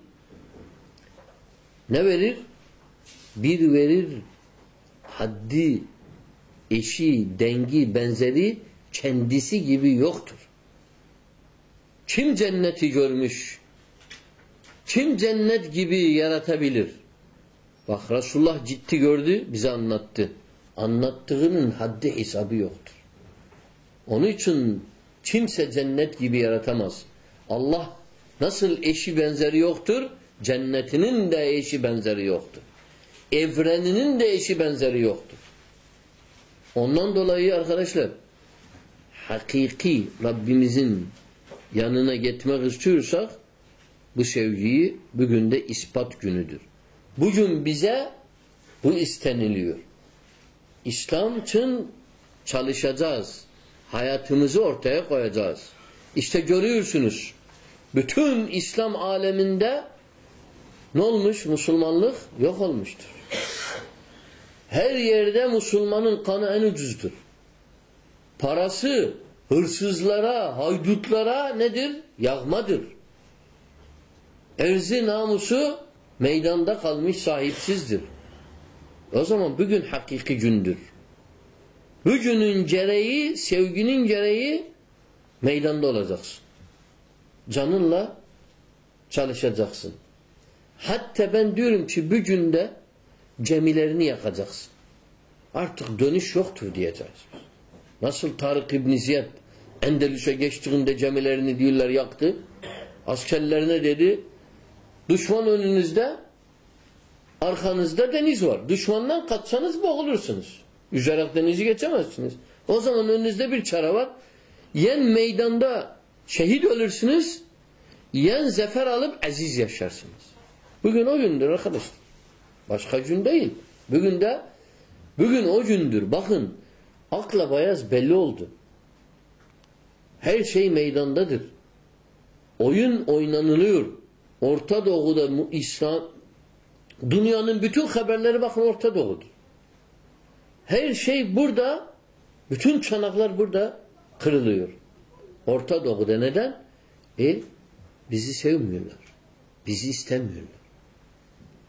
ne verir? Bir verir haddi, eşi, dengi, benzeri kendisi gibi yoktur. Kim cenneti görmüş? Kim cennet gibi yaratabilir? Bak Resulullah ciddi gördü, bize anlattı. Anlattığının haddi hesabı yoktur. Onun için kimse cennet gibi yaratamaz. Allah nasıl eşi benzeri yoktur, cennetinin de eşi benzeri yoktur. Evreninin de eşi benzeri yoktur. Ondan dolayı arkadaşlar hakiki Rabbimizin yanına gitmek istiyorsak bu sevgiyi bugün de ispat günüdür. Bugün bize bu isteniliyor. İslam için çalışacağız. Hayatımızı ortaya koyacağız. İşte görüyorsunuz. Bütün İslam aleminde ne olmuş? Müslümanlık yok olmuştur. Her yerde Müslümanın kanı en ucuzdur. Parası hırsızlara, haydutlara nedir? Yağmadır. Erzi namusu meydanda kalmış sahipsizdir. O zaman bugün hakiki gündür. Bugünün gereği, sevginin gereği meydanda olacaksın. Canınla çalışacaksın. Hatta ben diyorum ki bugün de cemilerini yakacaksın. Artık dönüş yoktur diyeceğiz. Nasıl Tarık İbn Ziyad Endülüs'e geçtiğinde cemilerini diyorlar yaktı. Askerlerine dedi düşman önünüzde arkanızda deniz var. Düşmandan kaçsanız boğulursunuz. Yüzerek denizi geçemezsiniz. O zaman önünüzde bir çare var. Yen meydanda şehit ölürsünüz, yen zafer alıp aziz yaşarsınız. Bugün o gündür arkadaşlar. Başka gün değil. Bugün de bugün o gündür. Bakın Akla bayaz belli oldu. Her şey meydandadır. Oyun oynanılıyor. Orta Doğu'da İslam dünyanın bütün haberleri bakın Orta Doğu'dur. Her şey burada bütün çanaklar burada kırılıyor. Orta Doğu'da neden? E, bizi sevmiyorlar. Bizi istemiyorlar.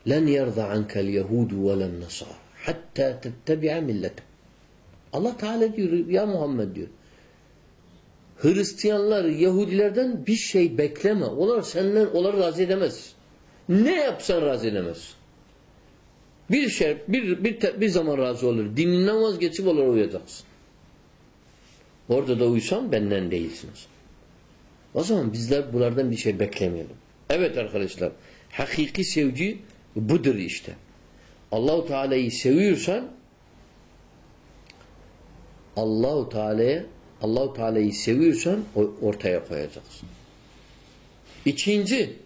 Len yerda ankel yehudu ve len nasar. Hatta tettebi'a milletim. Allah Teala diyor ya Muhammed diyor. Hristiyanlar Yahudilerden bir şey bekleme. Onlar senden onları razı edemez. Ne yapsan razı edemez. Bir şey bir bir bir zaman razı olur. Dininden vazgeçip onlara uyacaksın. Orada da uysan benden değilsiniz. O zaman bizler bunlardan bir şey beklemeyelim. Evet arkadaşlar. Hakiki sevgi budur işte. Allahu Teala'yı seviyorsan Allahu Teala'ya Allahu Teala'yı seviyorsan ortaya koyacaksın. İkinci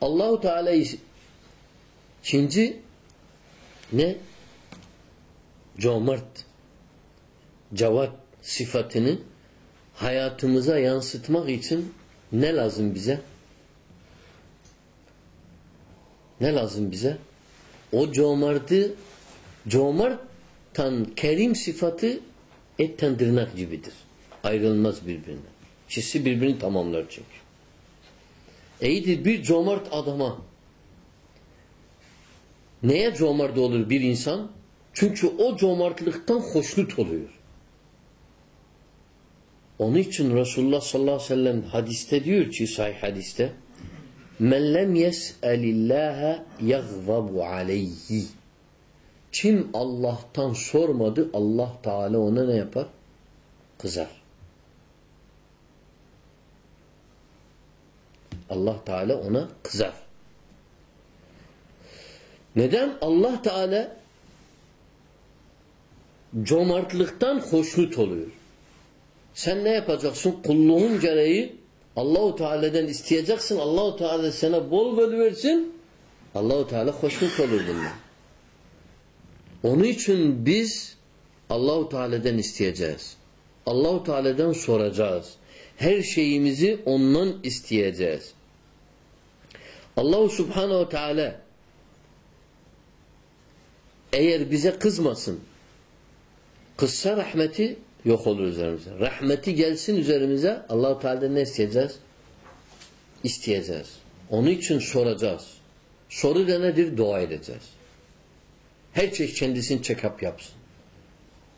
Allahu Teala'yı ikinci ne? Cömert cevat sıfatını hayatımıza yansıtmak için ne lazım bize? Ne lazım bize? O cömerti cömerttan kerim sıfatı etten tırnak gibidir. Ayrılmaz birbirinden. İkisi birbirini tamamlar çünkü. İyidir bir cömert adama neye cömert olur bir insan? Çünkü o cömertlikten hoşnut oluyor. Onun için Resulullah sallallahu aleyhi ve sellem hadiste diyor ki sahih hadiste Men lem yes'elillaha yagzabu aleyhi Kim Allah'tan sormadı Allah Teala ona ne yapar? Kızar. Allah Teala ona kızar. Neden? Allah Teala cömertlikten hoşnut oluyor. Sen ne yapacaksın? Kulluğun gereği Allahu Teala'dan isteyeceksin. Allahu Teala sana bol bol versin. Allahu Teala hoşnut olur bundan. Onun için biz Allahu Teala'dan isteyeceğiz. Allahu Teala'dan soracağız. Her şeyimizi ondan isteyeceğiz. Allahu Subhanahu Teala eğer bize kızmasın kızsa rahmeti yok olur üzerimize. Rahmeti gelsin üzerimize Allah-u Teala'dan ne isteyeceğiz? İsteyeceğiz. Onun için soracağız. Soru da nedir? Dua edeceğiz. Her şey kendisini check-up yapsın.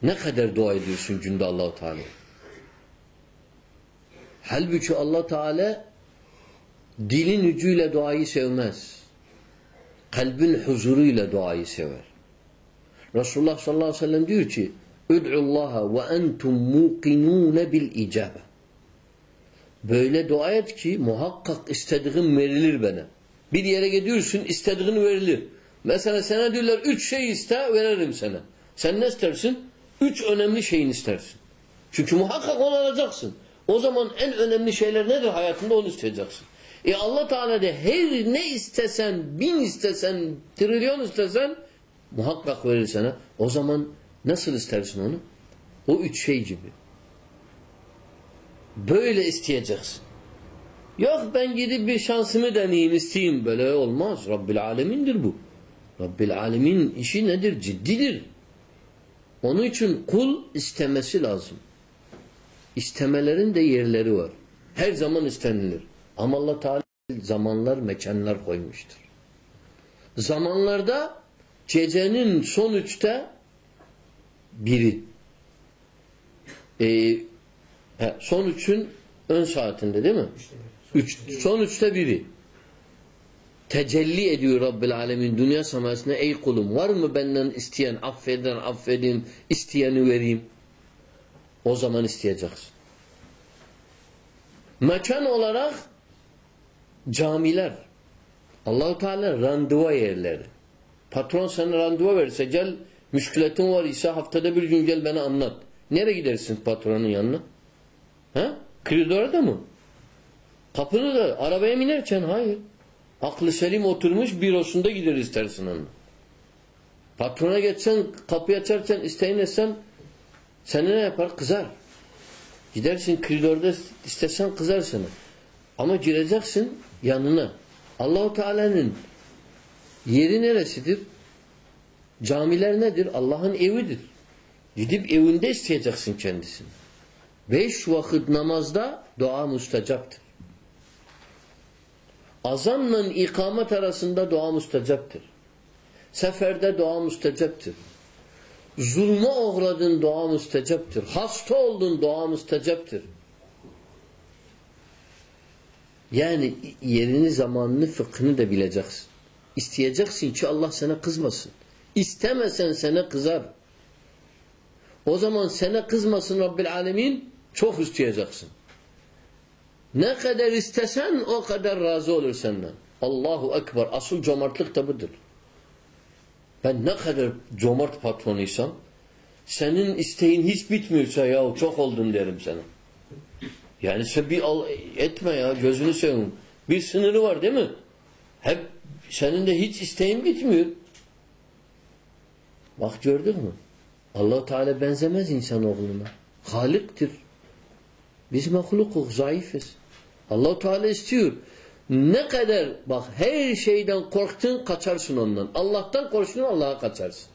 Ne kadar dua ediyorsun günde Allah-u Teala? Halbuki Allah Teala dilin ucuyla duayı sevmez. Kalbin huzuruyla duayı sever. Resulullah sallallahu aleyhi ve sellem diyor ki Ve entum muqinun bil icabe. Böyle dua et ki muhakkak istediğin verilir bana. Bir yere gidiyorsun istediğin verilir. Mesela sana diyorlar üç şey iste veririm sana. Sen ne istersin? Üç önemli şeyin istersin. Çünkü muhakkak onu alacaksın. O zaman en önemli şeyler nedir hayatında onu isteyeceksin. E Allah Teala de her ne istesen, bin istesen, trilyon istesen muhakkak verir sana. O zaman nasıl istersin onu? O üç şey gibi. Böyle isteyeceksin. Yok ben gidip bir şansımı deneyeyim isteyeyim. Böyle olmaz. Rabbil alemindir bu. Rabbil alemin işi nedir? Ciddidir. Onun için kul istemesi lazım. İstemelerin de yerleri var. Her zaman istenilir. Ama Allah Teala zamanlar, mekanlar koymuştur. Zamanlarda gecenin son üçte biri. Ee, he, son üçün ön saatinde değil mi? Üç, son üçte biri. tecelli ediyor Rabbil Alemin dünya semasına ey kulum var mı benden isteyen? Affeden affedeyim. İsteyeni vereyim. O zaman isteyeceksin. Mekan olarak camiler. Allahu Teala randıva yerleri. Patron sana randıva verirse gel müşkületin var ise haftada bir gün gel bana anlat nereye gidersin patronun yanına ha? koridora mı kapını da arabaya binerken hayır Aklı selim oturmuş bürosunda gider istersin onu. Patrona geçsen, kapıyı açarken isteyin etsen seni ne yapar? Kızar. Gidersin koridorda istesen kızar sana. Ama gireceksin yanına. Allahu Teala'nın yeri neresidir? Camiler nedir? Allah'ın evidir. Gidip evinde isteyeceksin kendisini. Beş vakit namazda dua müstecaptır. Azanla ikamet arasında dua müstecaptır. Seferde dua müstecaptır. Zulme uğradın dua müstecaptır. Hasta oldun dua müstecaptır. Yani yerini, zamanını, fıkhını da bileceksin. İsteyeceksin ki Allah sana kızmasın. İstemesen sana kızar. O zaman sana kızmasın Rabbil Alemin çok isteyeceksin. Ne kadar istesen o kadar razı olur senden. Allahu Ekber. Asıl cömertlik de budur. Ben ne kadar cömert patronuysam senin isteğin hiç bitmiyorsa ya çok oldun derim sana. Yani sen bir al, etme ya gözünü seveyim. Bir sınırı var değil mi? Hep senin de hiç isteğin bitmiyor. Bak gördün mü? allah Teala benzemez insanoğluna. Haliktir. Biz mahlukuz, zayıfız. allah Teala istiyor. Ne kadar bak her şeyden korktun kaçarsın ondan. Allah'tan korktun Allah'a kaçarsın.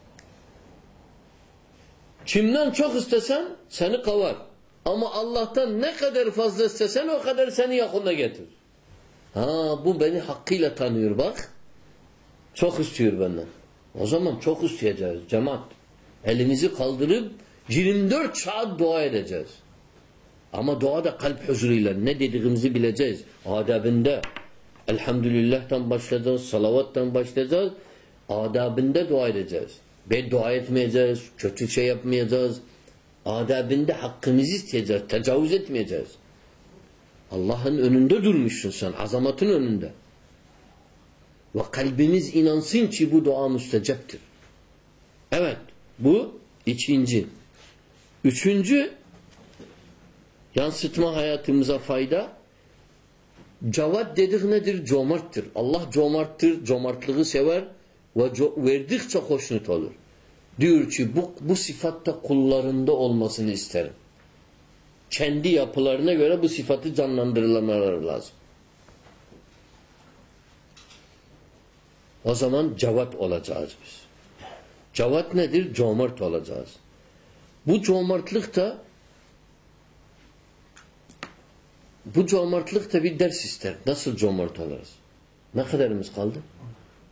Kimden çok istesen seni kavar. Ama Allah'tan ne kadar fazla istesen o kadar seni yakında getirir. Ha bu beni hakkıyla tanıyor bak. Çok istiyor benden. O zaman çok isteyeceğiz cemaat. Elimizi kaldırıp 24 saat dua edeceğiz. Ama dua da kalp huzuruyla ne dediğimizi bileceğiz. Adabında elhamdülillah'tan başlayacağız, salavattan başlayacağız. Adabında dua edeceğiz. Beddua etmeyeceğiz, kötü şey yapmayacağız. Adabında hakkımızı isteyeceğiz, tecavüz etmeyeceğiz. Allah'ın önünde durmuşsun sen, azamatın önünde. Ve kalbimiz inansın ki bu dua müstecaptır. Evet, bu ikinci. Üçüncü, yansıtma hayatımıza fayda. Cevat dedik nedir? Comarttır. Allah comarttır, comartlığı sever ve verdikçe hoşnut olur. Diyor ki bu, bu sıfatta kullarında olmasını isterim. Kendi yapılarına göre bu sıfatı canlandırılmaları lazım. O zaman cevat olacağız biz. Cevat nedir? Cömert olacağız. Bu cömertlik de bu cömertlik de bir ders ister. Nasıl cömert oluruz? Ne kadarımız kaldı?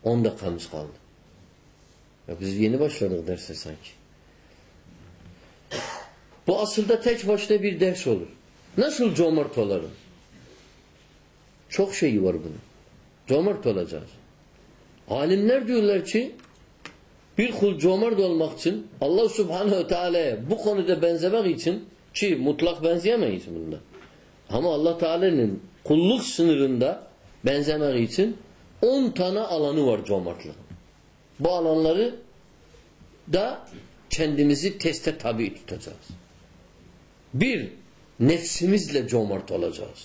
10 dakikamız kaldı. Ya biz yeni başladık derse sanki. Bu aslında tek başına bir ders olur. Nasıl cömert olalım? Çok şeyi var bunun. Cömert olacağız. Alimler diyorlar ki bir kul cömert olmak için Allah subhanehu teala'ya bu konuda benzemek için ki mutlak benzeyemeyiz bunda. Ama Allah Teala'nın kulluk sınırında benzemek için 10 tane alanı var cömertlik. Bu alanları da kendimizi teste tabi tutacağız. Bir, nefsimizle cömert olacağız.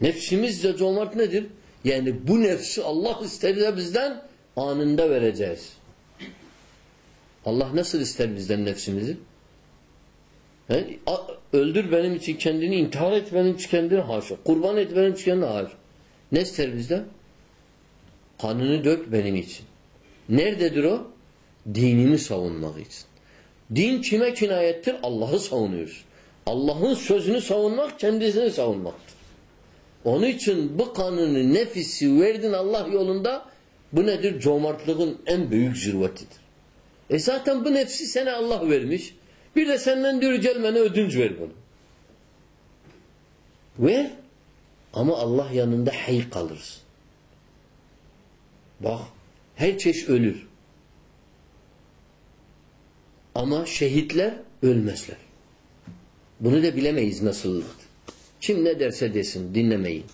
Nefsimizle cömert nedir? Yani bu nefsi Allah isterse bizden anında vereceğiz. Allah nasıl ister bizden nefsimizi? He? Öldür benim için kendini, intihar et benim için kendini haşa. Kurban et benim için kendini haşa. Ne ister bizden? Kanını dök benim için. Nerededir o? Dinini savunmak için. Din kime kinayettir? Allah'ı savunuyoruz. Allah'ın sözünü savunmak kendisini savunmaktır. Onun için bu kanını, nefisi verdin Allah yolunda bu nedir? Cömertlığın en büyük zirvetidir. E zaten bu nefsi sana Allah vermiş. Bir de senden diyor gel bana ödünç ver bunu. Ver. Ama Allah yanında hay kalırsın. Bak her çeşit ölür. Ama şehitler ölmezler. Bunu da bilemeyiz nasıl. Kim ne derse desin dinlemeyin.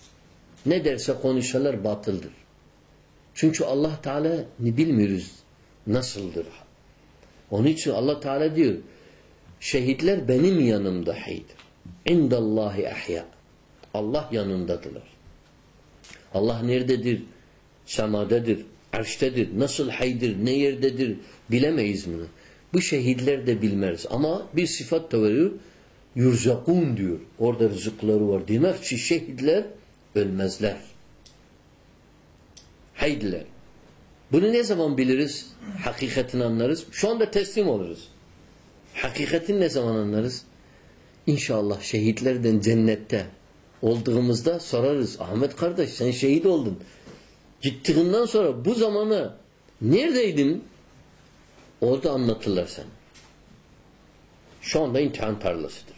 Ne derse konuşsalar batıldır. Çünkü Allah Teala ne bilmiyoruz nasıldır. Onun için Allah Teala diyor şehitler benim yanımda haydir. İndallahi ahya. Allah yanındadılar. Allah nerededir? Semadedir, arştedir, nasıl haydir, ne yerdedir bilemeyiz bunu. Bu şehitler de bilmez. Ama bir sıfat da veriyor. Yurzakun diyor. Orada rızıkları var. Demek şehitler ölmezler. Haydiler. Bunu ne zaman biliriz? Hakikatini anlarız. Şu anda teslim oluruz. Hakikatini ne zaman anlarız? İnşallah şehitlerden cennette olduğumuzda sorarız. Ahmet kardeş sen şehit oldun. Gittiğinden sonra bu zamana neredeydin? Orada anlatırlar sen. Şu anda imtihan tarlasıdır.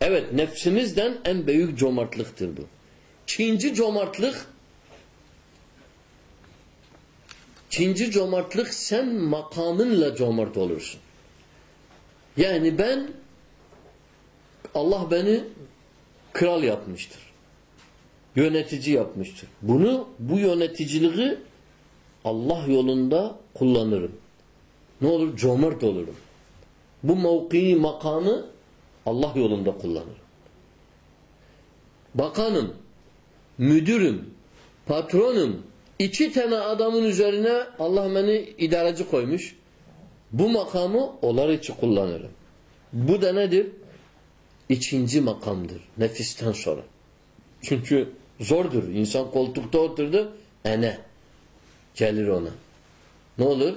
Evet nefsimizden en büyük cömertliktir bu. İkinci cömertlik İkinci cömertlik sen makamınla cömert olursun. Yani ben Allah beni kral yapmıştır. Yönetici yapmıştır. Bunu bu yöneticiliği Allah yolunda kullanırım. Ne olur? Cömert olurum. Bu mevkii makamı Allah yolunda kullanırım. Bakanım, müdürüm, patronum, iki tane adamın üzerine Allah beni idareci koymuş. Bu makamı onlar için kullanırım. Bu da nedir? İkinci makamdır. Nefisten sonra. Çünkü zordur. İnsan koltukta oturdu. Ene. Gelir ona. Ne olur?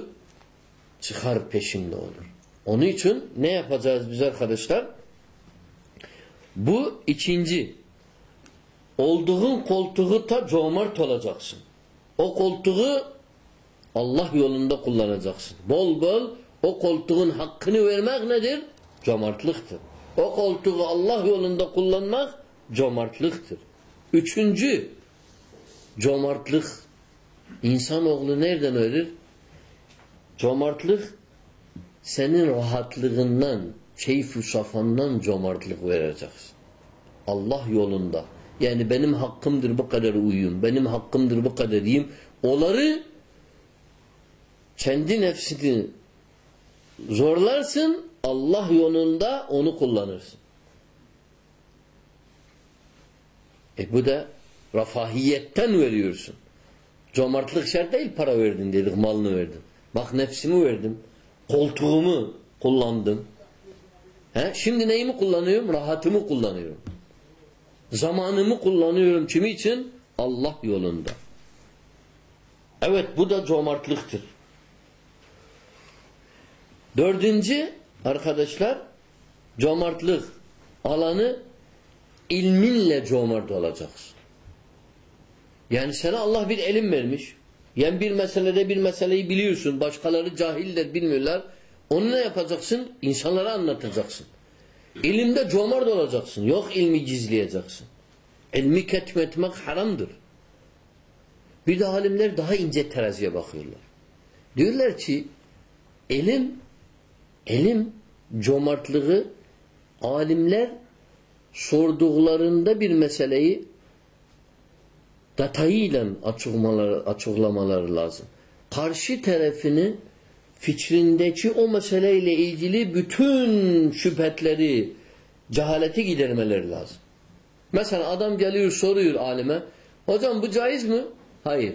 Çıkar peşinde olur. Onun için ne yapacağız biz arkadaşlar? Bu ikinci. Olduğun koltuğu ta cömert olacaksın. O koltuğu Allah yolunda kullanacaksın. Bol bol o koltuğun hakkını vermek nedir? Cömertliktir. O koltuğu Allah yolunda kullanmak cömertliktir. Üçüncü cömertlik. İnsanoğlu nereden öğrenir? Cömertlik senin rahatlığından, keyf-ü safandan cömertlik vereceksin. Allah yolunda. Yani benim hakkımdır bu kadar uyuyum. Benim hakkımdır bu kadar yiyeyim. Onları kendi nefsini zorlarsın. Allah yolunda onu kullanırsın. E bu da rafahiyetten veriyorsun. Cömertlik şart değil para verdin dedik malını verdin. Bak nefsimi verdim. Koltuğumu kullandım. He? Şimdi neyimi kullanıyorum? Rahatımı kullanıyorum. Zamanımı kullanıyorum. Kimi için? Allah yolunda. Evet bu da cömertliktir. Dördüncü arkadaşlar cömertlik alanı ilminle cömert olacaksın. Yani sana Allah bir elim vermiş. Yani bir meselede bir meseleyi biliyorsun. Başkaları cahiller bilmiyorlar. Onu ne yapacaksın? İnsanlara anlatacaksın. İlimde cömert olacaksın. Yok ilmi gizleyeceksin. İlmi ketmetmek haramdır. Bir de alimler daha ince teraziye bakıyorlar. Diyorlar ki ilim ilim cömertliği alimler sorduklarında bir meseleyi detayıyla açıklamaları, açıklamaları lazım. Karşı tarafını fikrindeki o meseleyle ilgili bütün şüphetleri, cehaleti gidermeleri lazım. Mesela adam geliyor soruyor alime, hocam bu caiz mi? Hayır.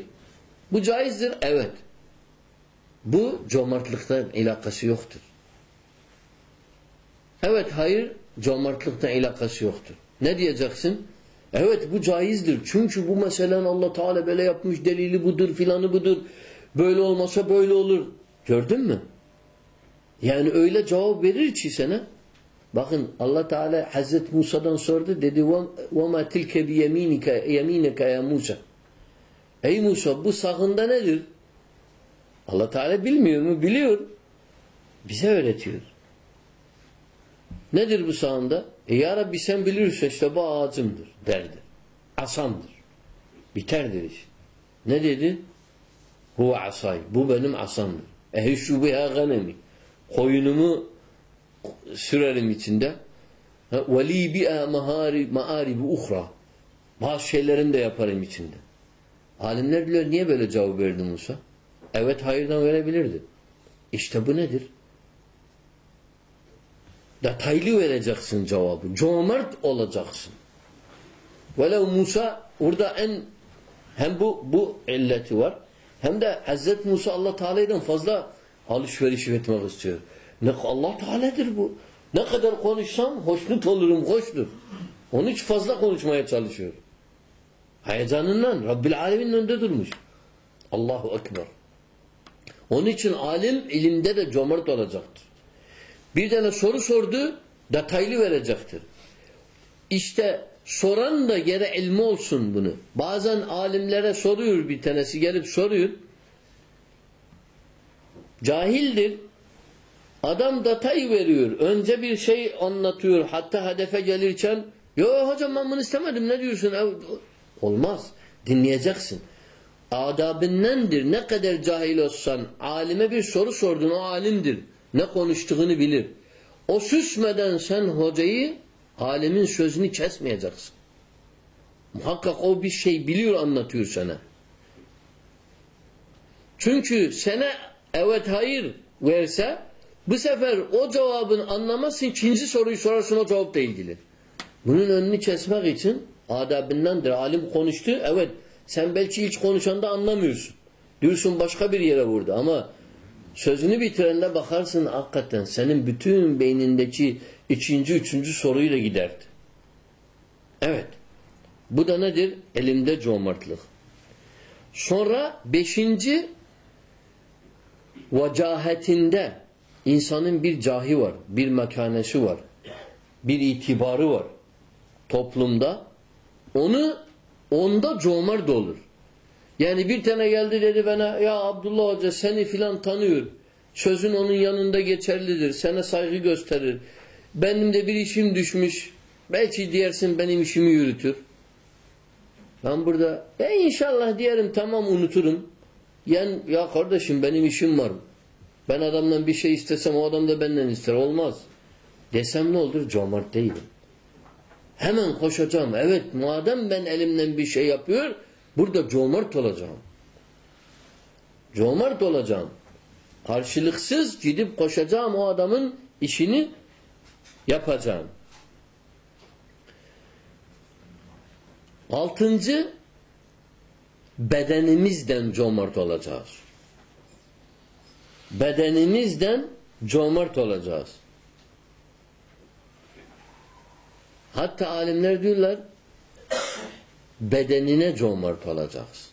Bu caizdir? Evet. Bu cömertlikten ilakası yoktur. Evet, hayır, cömertlikten ilakası yoktur. Ne diyeceksin? Evet bu caizdir. Çünkü bu meselen Allah Teala böyle yapmış, delili budur, filanı budur. Böyle olmasa böyle olur. Gördün mü? Yani öyle cevap verir ki sana. Bakın Allah Teala Hazreti Musa'dan sordu dedi وَمَا تِلْكَ بِيَم۪ينِكَ يَم۪ينَكَ يَا Musa Ey Musa bu sağında nedir? Allah Teala bilmiyor mu? Biliyor. Bize öğretiyor. Nedir bu sağında? E ya Rabbi sen bilirsin işte bu ağacımdır derdi. Asamdır. Biterdir iş. Ne dedi? Huve asay. Bu benim asamdır. Ehişşu biha ganemi. Koyunumu sürerim içinde. Ve li biha maaribi uhra. Bazı şeylerini de yaparım içinde. Alimler diyor niye böyle cevap verdi Musa? Evet hayırdan verebilirdi. İşte bu nedir? Detaylı vereceksin cevabı. Cömert olacaksın. Velev Musa orada en hem bu bu illeti var hem de Hazreti Musa Allah Teala'dan fazla alışveriş etmek istiyor. Ne Allah Teala'dır bu. Ne kadar konuşsam hoşnut olurum, hoştur. Onun için fazla konuşmaya çalışıyor. Heyecanından Rabbil Alemin'in önünde durmuş. Allahu Ekber. Onun için alim ilimde de cömert olacaktır. Bir tane soru sordu, detaylı verecektir. İşte soran da gene ilmi olsun bunu. Bazen alimlere soruyor bir tanesi gelip soruyor. Cahildir. Adam detay veriyor. Önce bir şey anlatıyor. Hatta hedefe gelirken yo hocam ben bunu istemedim ne diyorsun? Olmaz. Dinleyeceksin. Adabindendir. Ne kadar cahil olsan alime bir soru sordun o alimdir. Ne konuştuğunu bilir. O süsmeden sen hocayı alimin sözünü kesmeyeceksin. Muhakkak o bir şey biliyor anlatıyor sana. Çünkü sana evet hayır verse bu sefer o cevabın anlamasın ikinci soruyu sorarsın o cevapla ilgili. Bunun önünü kesmek için adabindendir. Alim konuştu. Evet sen belki hiç konuşanda anlamıyorsun. Diyorsun başka bir yere vurdu ama sözünü bitirende bakarsın hakikaten senin bütün beynindeki ikinci, üçüncü soruyla giderdi. Evet. Bu da nedir? Elimde cömertlik. Sonra beşinci vacahetinde insanın bir cahi var, bir mekanesi var, bir itibarı var toplumda. Onu onda cömert olur. Yani bir tane geldi dedi bana ya Abdullah Hoca seni filan tanıyor. Sözün onun yanında geçerlidir. Sana saygı gösterir. Benim de bir işim düşmüş. Belki diyersin benim işimi yürütür. Ben burada e inşallah diyelim tamam unuturum. Yani ya kardeşim benim işim var. Ben adamdan bir şey istesem o adam da benden ister. Olmaz. Desem ne olur? Cömert değilim. Hemen koşacağım. Evet madem ben elimden bir şey yapıyor burada cömert olacağım. Cömert olacağım. Karşılıksız gidip koşacağım o adamın işini yapacağım. Altıncı bedenimizden cömert olacağız. Bedenimizden cömert olacağız. Hatta alimler diyorlar bedenine cömert olacağız.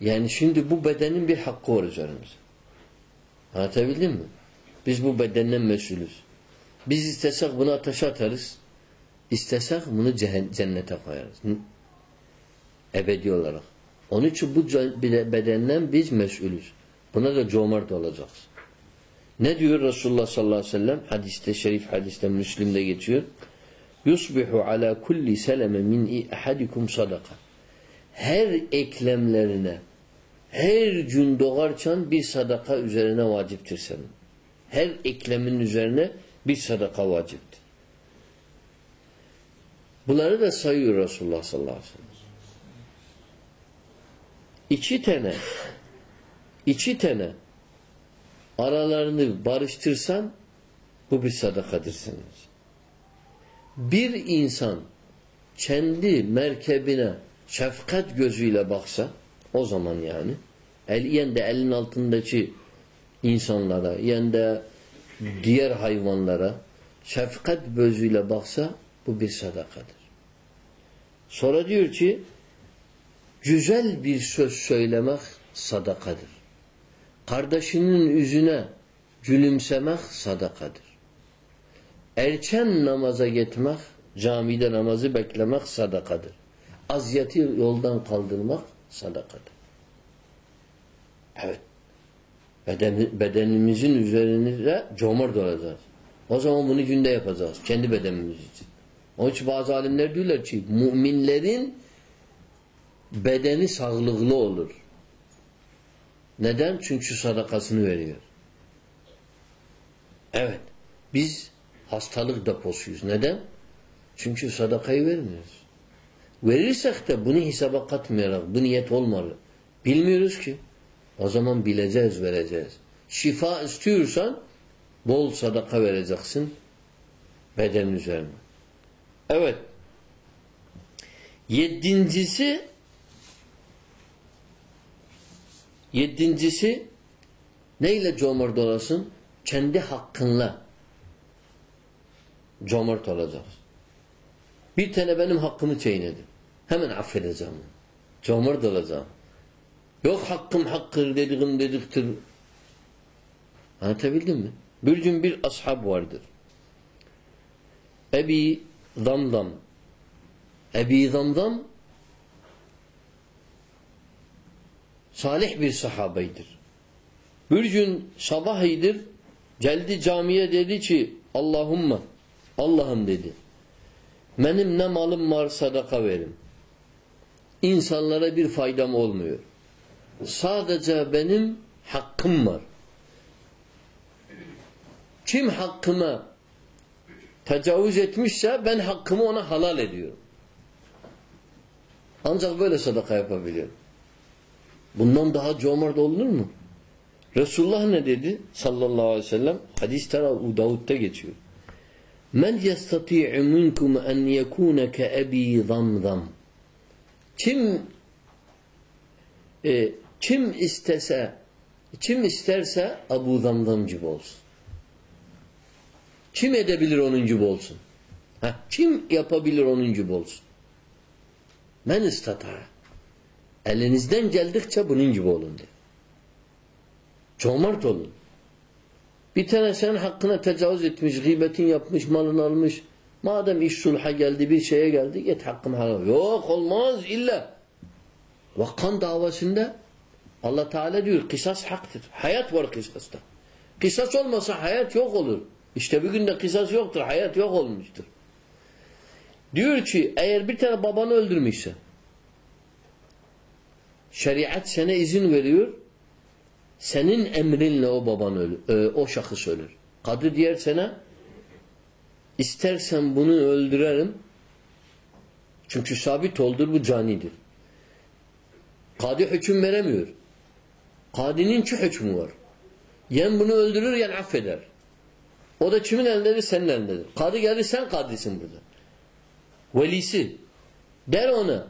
Yani şimdi bu bedenin bir hakkı var üzerimize. Anlatabildim mi? Biz bu bedenden mesulüz. Biz istesek bunu ateşe atarız. İstesek bunu cennete koyarız. Ebedi olarak. Onun için bu bedenden biz mesulüz. Buna da cömert olacağız. Ne diyor Resulullah sallallahu aleyhi ve sellem? Hadiste, şerif hadiste, Müslim'de geçiyor. Yusbihu ala kulli seleme min ahadikum sadaka. Her eklemlerine her gün doğarken bir sadaka üzerine vaciptir senin. Her eklemin üzerine bir sadaka vaciptir. Bunları da sayıyor Resulullah sallallahu aleyhi ve sellem. İki tane iki tane aralarını barıştırsan bu bir sadakadır senin Bir insan kendi merkebine şefkat gözüyle baksa o zaman yani el, yen de elin altındaki insanlara yen de diğer hayvanlara şefkat gözüyle baksa bu bir sadakadır. Sonra diyor ki güzel bir söz söylemek sadakadır. Kardeşinin yüzüne gülümsemek sadakadır. Erken namaza gitmek, camide namazı beklemek sadakadır. Aziyeti yoldan kaldırmak sadakadır. Evet. Beden, bedenimizin üzerinde cömert olacağız. O zaman bunu günde yapacağız. Kendi bedenimiz için. Onun için bazı alimler diyorlar ki müminlerin bedeni sağlıklı olur. Neden? Çünkü sadakasını veriyor. Evet. Biz hastalık deposuyuz. Neden? Çünkü sadakayı vermiyoruz. Verirsek de bunu hesaba katmayarak, bu niyet olmalı. Bilmiyoruz ki. O zaman bileceğiz, vereceğiz. Şifa istiyorsan bol sadaka vereceksin bedenin üzerine. Evet. Yedincisi yedincisi neyle cömert olasın? Kendi hakkınla cömert olacaksın. Bir tane benim hakkımı çiğnedi. Hemen affedeceğim. Cömert olacağım. Yok hakkım hakkır dediğim dediktir. Anlatabildim mi? Bir gün bir ashab vardır. Ebi Damdam. Ebi Damdam salih bir sahabeydir. Bir gün sabah iyidir. Geldi camiye dedi ki Allahümme Allah'ım dedi. Benim ne malım var sadaka verim. İnsanlara bir faydam olmuyor. Sadece benim hakkım var. Kim hakkıma tecavüz etmişse ben hakkımı ona halal ediyorum. Ancak böyle sadaka yapabiliyorum. Bundan daha cömert olunur mu? Resulullah ne dedi? Sallallahu aleyhi ve sellem hadis Ebu Davud'da geçiyor. Men yestati'u minkum en yekune ke ebi zamzam. Kim e, kim istese kim isterse Abu Zamzam gibi olsun. Kim edebilir onun gibi olsun? Ha, kim yapabilir onun gibi olsun? Men istata. Elinizden geldikçe bunun gibi olun diyor. Cömert olun. Bir tane senin hakkına tecavüz etmiş, gıybetin yapmış, malını almış. Madem iş sulha geldi, bir şeye geldi, git hakkım halal. Yok olmaz illa. Vakkan davasında Allah Teala diyor kısas haktır. Hayat var kısasta. Kısas olmasa hayat yok olur. İşte bir günde kısas yoktur. Hayat yok olmuştur. Diyor ki eğer bir tane babanı öldürmüşse şeriat sana izin veriyor senin emrinle o baban ölür. E, o şahıs ölür. Kadı diğer sana istersen bunu öldürelim çünkü sabit oldur bu canidir. Kadı hüküm veremiyor. Kadinin iki hükmü var. Yen bunu öldürür yen affeder. O da kimin elindedir? Senin elindedir. Kadı gelir sen kadisin burada. Velisi. Der ona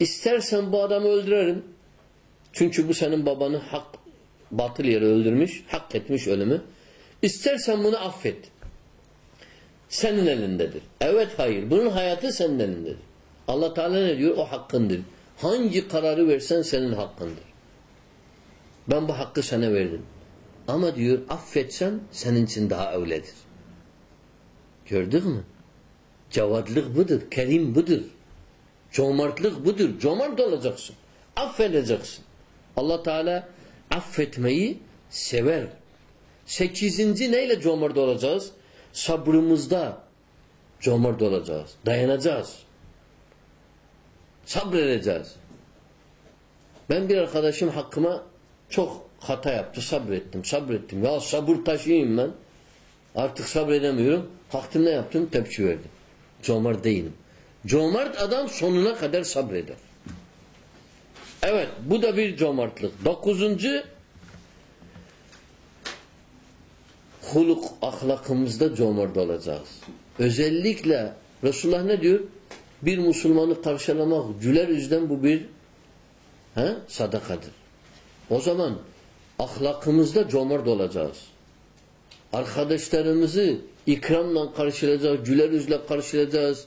istersen bu adamı öldürelim. Çünkü bu senin babanı hak batıl yere öldürmüş, hak etmiş ölümü. İstersen bunu affet. Senin elindedir. Evet hayır. Bunun hayatı senin elindedir. Allah Teala ne diyor? O hakkındır. Hangi kararı versen senin hakkındır. Ben bu hakkı sana verdim. Ama diyor affetsen senin için daha öyledir. Gördük mü? Cevadlık budur. Kerim budur. Cömertlik budur. Cömert olacaksın. Affedeceksin. Allah Teala affetmeyi sever. Sekizinci neyle cömert olacağız? Sabrımızda cömert olacağız. Dayanacağız. Sabredeceğiz. Ben bir arkadaşım hakkıma çok hata yaptı. Sabrettim, sabrettim. Ya sabır taşıyayım ben. Artık sabredemiyorum. Kalktım ne yaptım? Tepki verdim. Cömert değilim. Cömert adam sonuna kadar sabreder. Evet, bu da bir cömertlik. Dokuzuncu huluk ahlakımızda cömert olacağız. Özellikle Resulullah ne diyor? Bir Müslümanı karşılamak, güler yüzden bu bir he, sadakadır. O zaman ahlakımızda cömert olacağız. Arkadaşlarımızı ikramla karşılayacağız, güler yüzle karşılayacağız.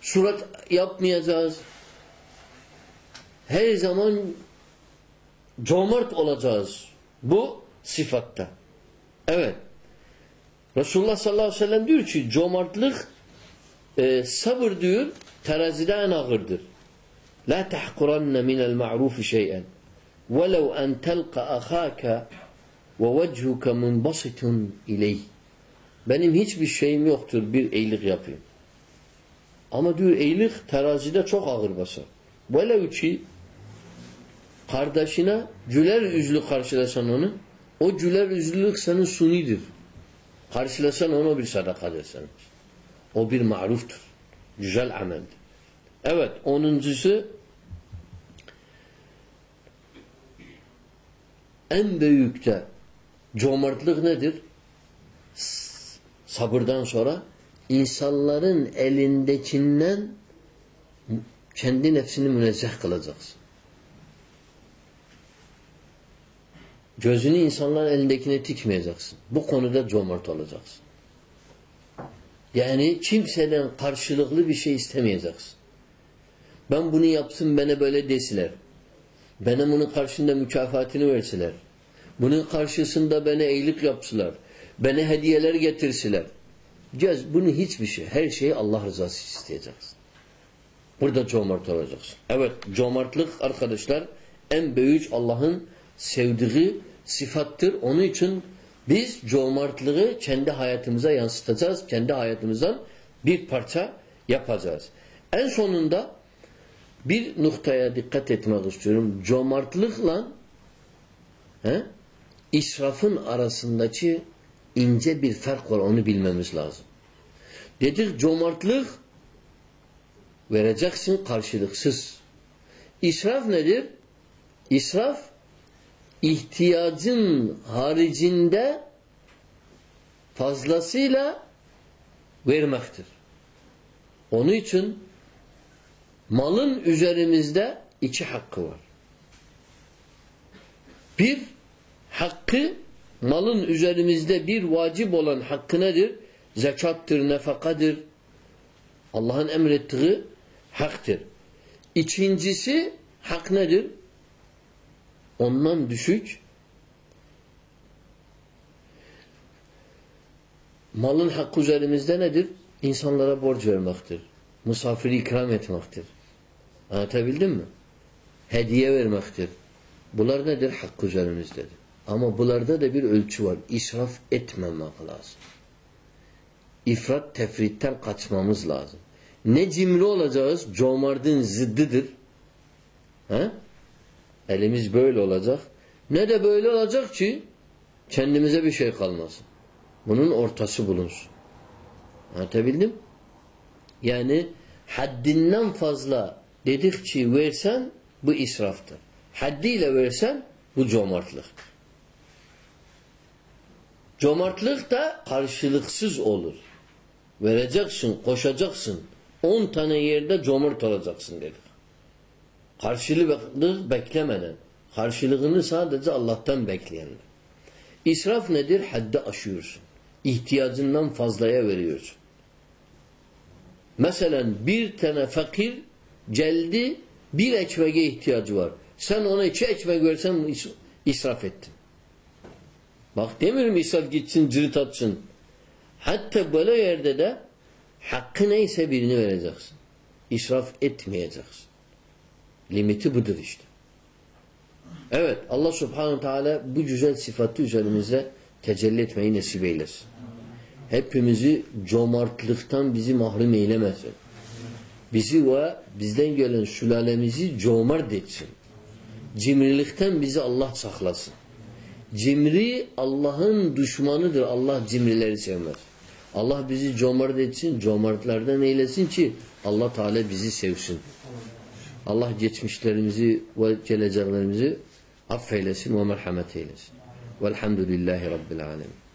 Surat yapmayacağız. Her zaman cömert olacağız. Bu sıfatta. Evet. Resulullah sallallahu aleyhi ve sellem diyor ki cömertlik e, sabır diyor terazide en ağırdır. La tahkuranne minel ma'rufi şey'en en telqa ahaka ve vechuke munbasitun ileyh. Benim hiçbir şeyim yoktur bir iyilik yapayım. Ama diyor iyilik terazide çok ağır basar. Velev ki kardeşine güler yüzlü karşılasan onu o güler yüzlülük senin sunidir. Karşılasan onu bir sadaka dersen. O bir maruftur. Güzel ameldir. Evet onuncusu en büyük de cömertlik nedir? Sabırdan sonra insanların elindekinden kendi nefsini münezzeh kılacaksın. Gözünü insanların elindekine tikmeyeceksin. Bu konuda cömert olacaksın. Yani kimseden karşılıklı bir şey istemeyeceksin. Ben bunu yapsın bana böyle deseler. Bana bunun karşında mükafatını verseler. Bunun karşısında bana iyilik yapsılar. Bana hediyeler getirsiler. Göz bunu hiçbir şey. Her şeyi Allah rızası isteyeceksin. Burada cömert olacaksın. Evet cömertlik arkadaşlar en büyük Allah'ın sevdiği sıfattır. Onun için biz cömertliği kendi hayatımıza yansıtacağız. Kendi hayatımızdan bir parça yapacağız. En sonunda bir noktaya dikkat etmek istiyorum. Cömertlikle he, israfın arasındaki ince bir fark var. Onu bilmemiz lazım. Dedik cömertlik vereceksin karşılıksız. İsraf nedir? İsraf ihtiyacın haricinde fazlasıyla vermektir. Onun için malın üzerimizde iki hakkı var. Bir, hakkı malın üzerimizde bir vacip olan hakkı nedir? Zekattır, nefakadır. Allah'ın emrettiği haktır. İkincisi hak nedir? Ondan düşük malın hakkı üzerimizde nedir? İnsanlara borç vermektir. Misafiri ikram etmektir. Anlatabildim mi? Hediye vermektir. Bunlar nedir? Hakkı üzerimizdedir. Ama bunlarda da bir ölçü var. İsraf etmemek lazım. İfrat tefritten kaçmamız lazım. Ne cimri olacağız? Cömertin zıddıdır. He? Elimiz böyle olacak. Ne de böyle olacak ki kendimize bir şey kalmasın. Bunun ortası bulunsun. Anlatabildim? Yani haddinden fazla dedikçe versen bu israftır. Haddiyle versen bu cömertliktir. Cömertlik de karşılıksız olur. Vereceksin, koşacaksın. On tane yerde cömert olacaksın dedik. Karşılık beklemeden. Karşılığını sadece Allah'tan bekleyenler. İsraf nedir? Haddi aşıyorsun. İhtiyacından fazlaya veriyorsun. Mesela bir tane fakir geldi bir ekmeğe ihtiyacı var. Sen ona iki ekmek versen israf ettin. Bak demiyorum israf gitsin cırıt atsın. Hatta böyle yerde de hakkı neyse birini vereceksin. İsraf etmeyeceksin. Limiti budur işte. Evet Allah subhanahu teala bu güzel sıfatı üzerimize tecelli etmeyi nasip eylesin. Hepimizi cömertlikten bizi mahrum eylemesin. Bizi ve bizden gelen sülalemizi cömert etsin. Cimrilikten bizi Allah saklasın. Cimri Allah'ın düşmanıdır. Allah cimrileri sevmez. Allah bizi cömert etsin, cömertlerden eylesin ki Allah Teala bizi sevsin. Allah geçmişlerimizi ve geleceklerimizi affeylesin ve merhamet eylesin. Velhamdülillahi Rabbil alemin.